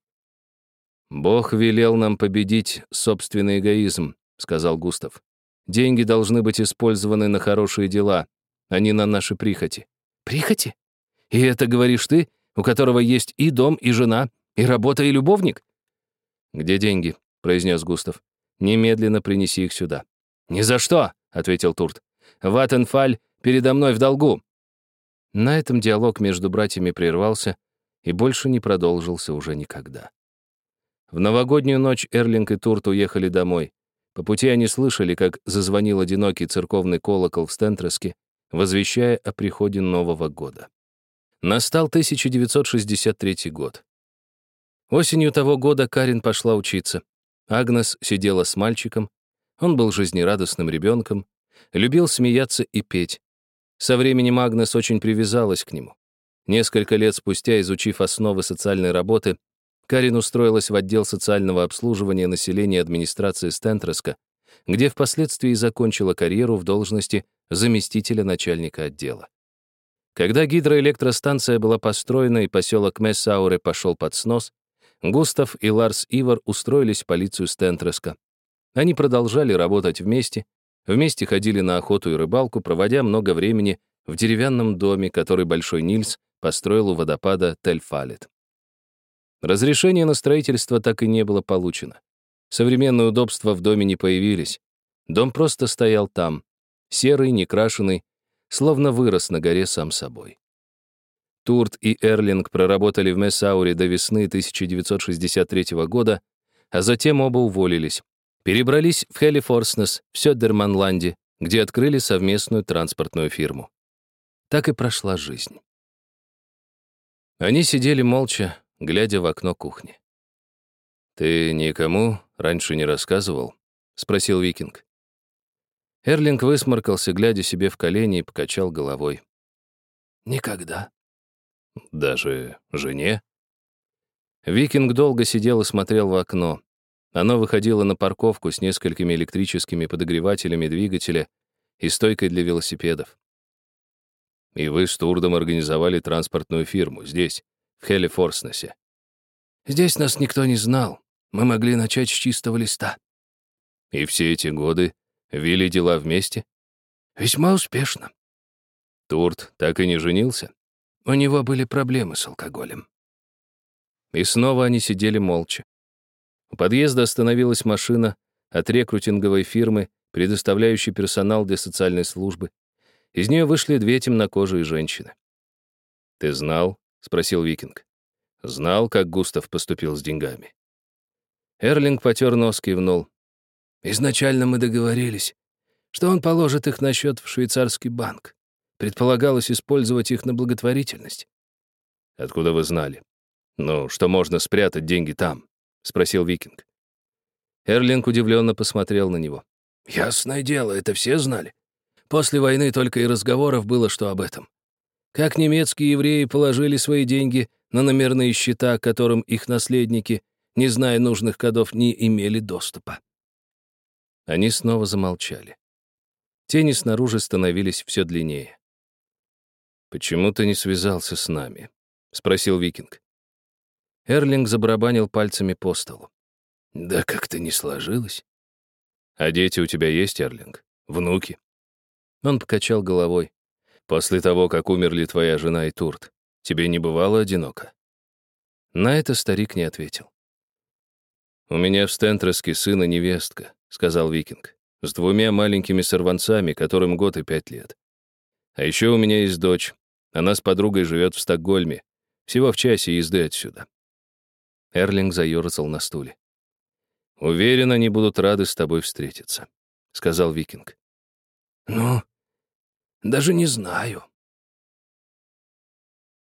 «Бог велел нам победить собственный эгоизм», — сказал Густав. «Деньги должны быть использованы на хорошие дела, а не на наши прихоти». «Прихоти? И это говоришь ты, у которого есть и дом, и жена, и работа, и любовник?» «Где деньги?» — произнес Густав. «Немедленно принеси их сюда». «Ни за что!» — ответил Турт. «Ваттенфаль передо мной в долгу». На этом диалог между братьями прервался и больше не продолжился уже никогда. В новогоднюю ночь Эрлинг и Турт уехали домой. По пути они слышали, как зазвонил одинокий церковный колокол в Стентреске, возвещая о приходе Нового года. Настал 1963 год. Осенью того года Карин пошла учиться. Агнес сидела с мальчиком. Он был жизнерадостным ребенком, любил смеяться и петь. Со временем Агнес очень привязалась к нему. Несколько лет спустя, изучив основы социальной работы, Карин устроилась в отдел социального обслуживания населения администрации Стентреска, где впоследствии закончила карьеру в должности заместителя начальника отдела. Когда гидроэлектростанция была построена и поселок Мессауре пошел под снос, Густав и Ларс Ивар устроились в полицию Стентреска. Они продолжали работать вместе, вместе ходили на охоту и рыбалку, проводя много времени в деревянном доме, который Большой Нильс построил у водопада Тельфалет. Разрешение на строительство так и не было получено. Современные удобства в доме не появились. Дом просто стоял там, серый, некрашенный, словно вырос на горе сам собой. Турт и Эрлинг проработали в Мессауре до весны 1963 года, а затем оба уволились. Перебрались в Хелифорснес в Сёдерманланде, где открыли совместную транспортную фирму. Так и прошла жизнь. Они сидели молча, глядя в окно кухни. «Ты никому раньше не рассказывал?» — спросил Викинг. Эрлинг высморкался, глядя себе в колени, и покачал головой. «Никогда». «Даже жене?» Викинг долго сидел и смотрел в окно. Оно выходило на парковку с несколькими электрическими подогревателями двигателя и стойкой для велосипедов. «И вы с Турдом организовали транспортную фирму здесь, в Хелли-Форснесе?» «Здесь нас никто не знал. Мы могли начать с чистого листа». «И все эти годы Вели дела вместе? Весьма успешно. Турт так и не женился? У него были проблемы с алкоголем. И снова они сидели молча. У подъезда остановилась машина от рекрутинговой фирмы, предоставляющей персонал для социальной службы. Из нее вышли две темнокожие женщины. «Ты знал?» — спросил Викинг. «Знал, как Густав поступил с деньгами?» Эрлинг потер нос, кивнул. Изначально мы договорились, что он положит их на счет в швейцарский банк. Предполагалось использовать их на благотворительность. Откуда вы знали? Ну, что можно спрятать деньги там? Спросил Викинг. Эрлинг удивленно посмотрел на него. Ясное дело, это все знали. После войны только и разговоров было, что об этом. Как немецкие евреи положили свои деньги на номерные счета, к которым их наследники, не зная нужных кодов, не имели доступа. Они снова замолчали. Тени снаружи становились все длиннее. «Почему ты не связался с нами?» — спросил Викинг. Эрлинг забарабанил пальцами по столу. «Да как-то не сложилось». «А дети у тебя есть, Эрлинг? Внуки?» Он покачал головой. «После того, как умерли твоя жена и Турт, тебе не бывало одиноко?» На это старик не ответил. «У меня в Стентреске сын и невестка сказал Викинг, с двумя маленькими сорванцами, которым год и пять лет. А еще у меня есть дочь. Она с подругой живет в Стокгольме, всего в часе езды отсюда. Эрлинг заерзал на стуле. «Уверен, они будут рады с тобой встретиться», — сказал Викинг. «Ну, даже не знаю»,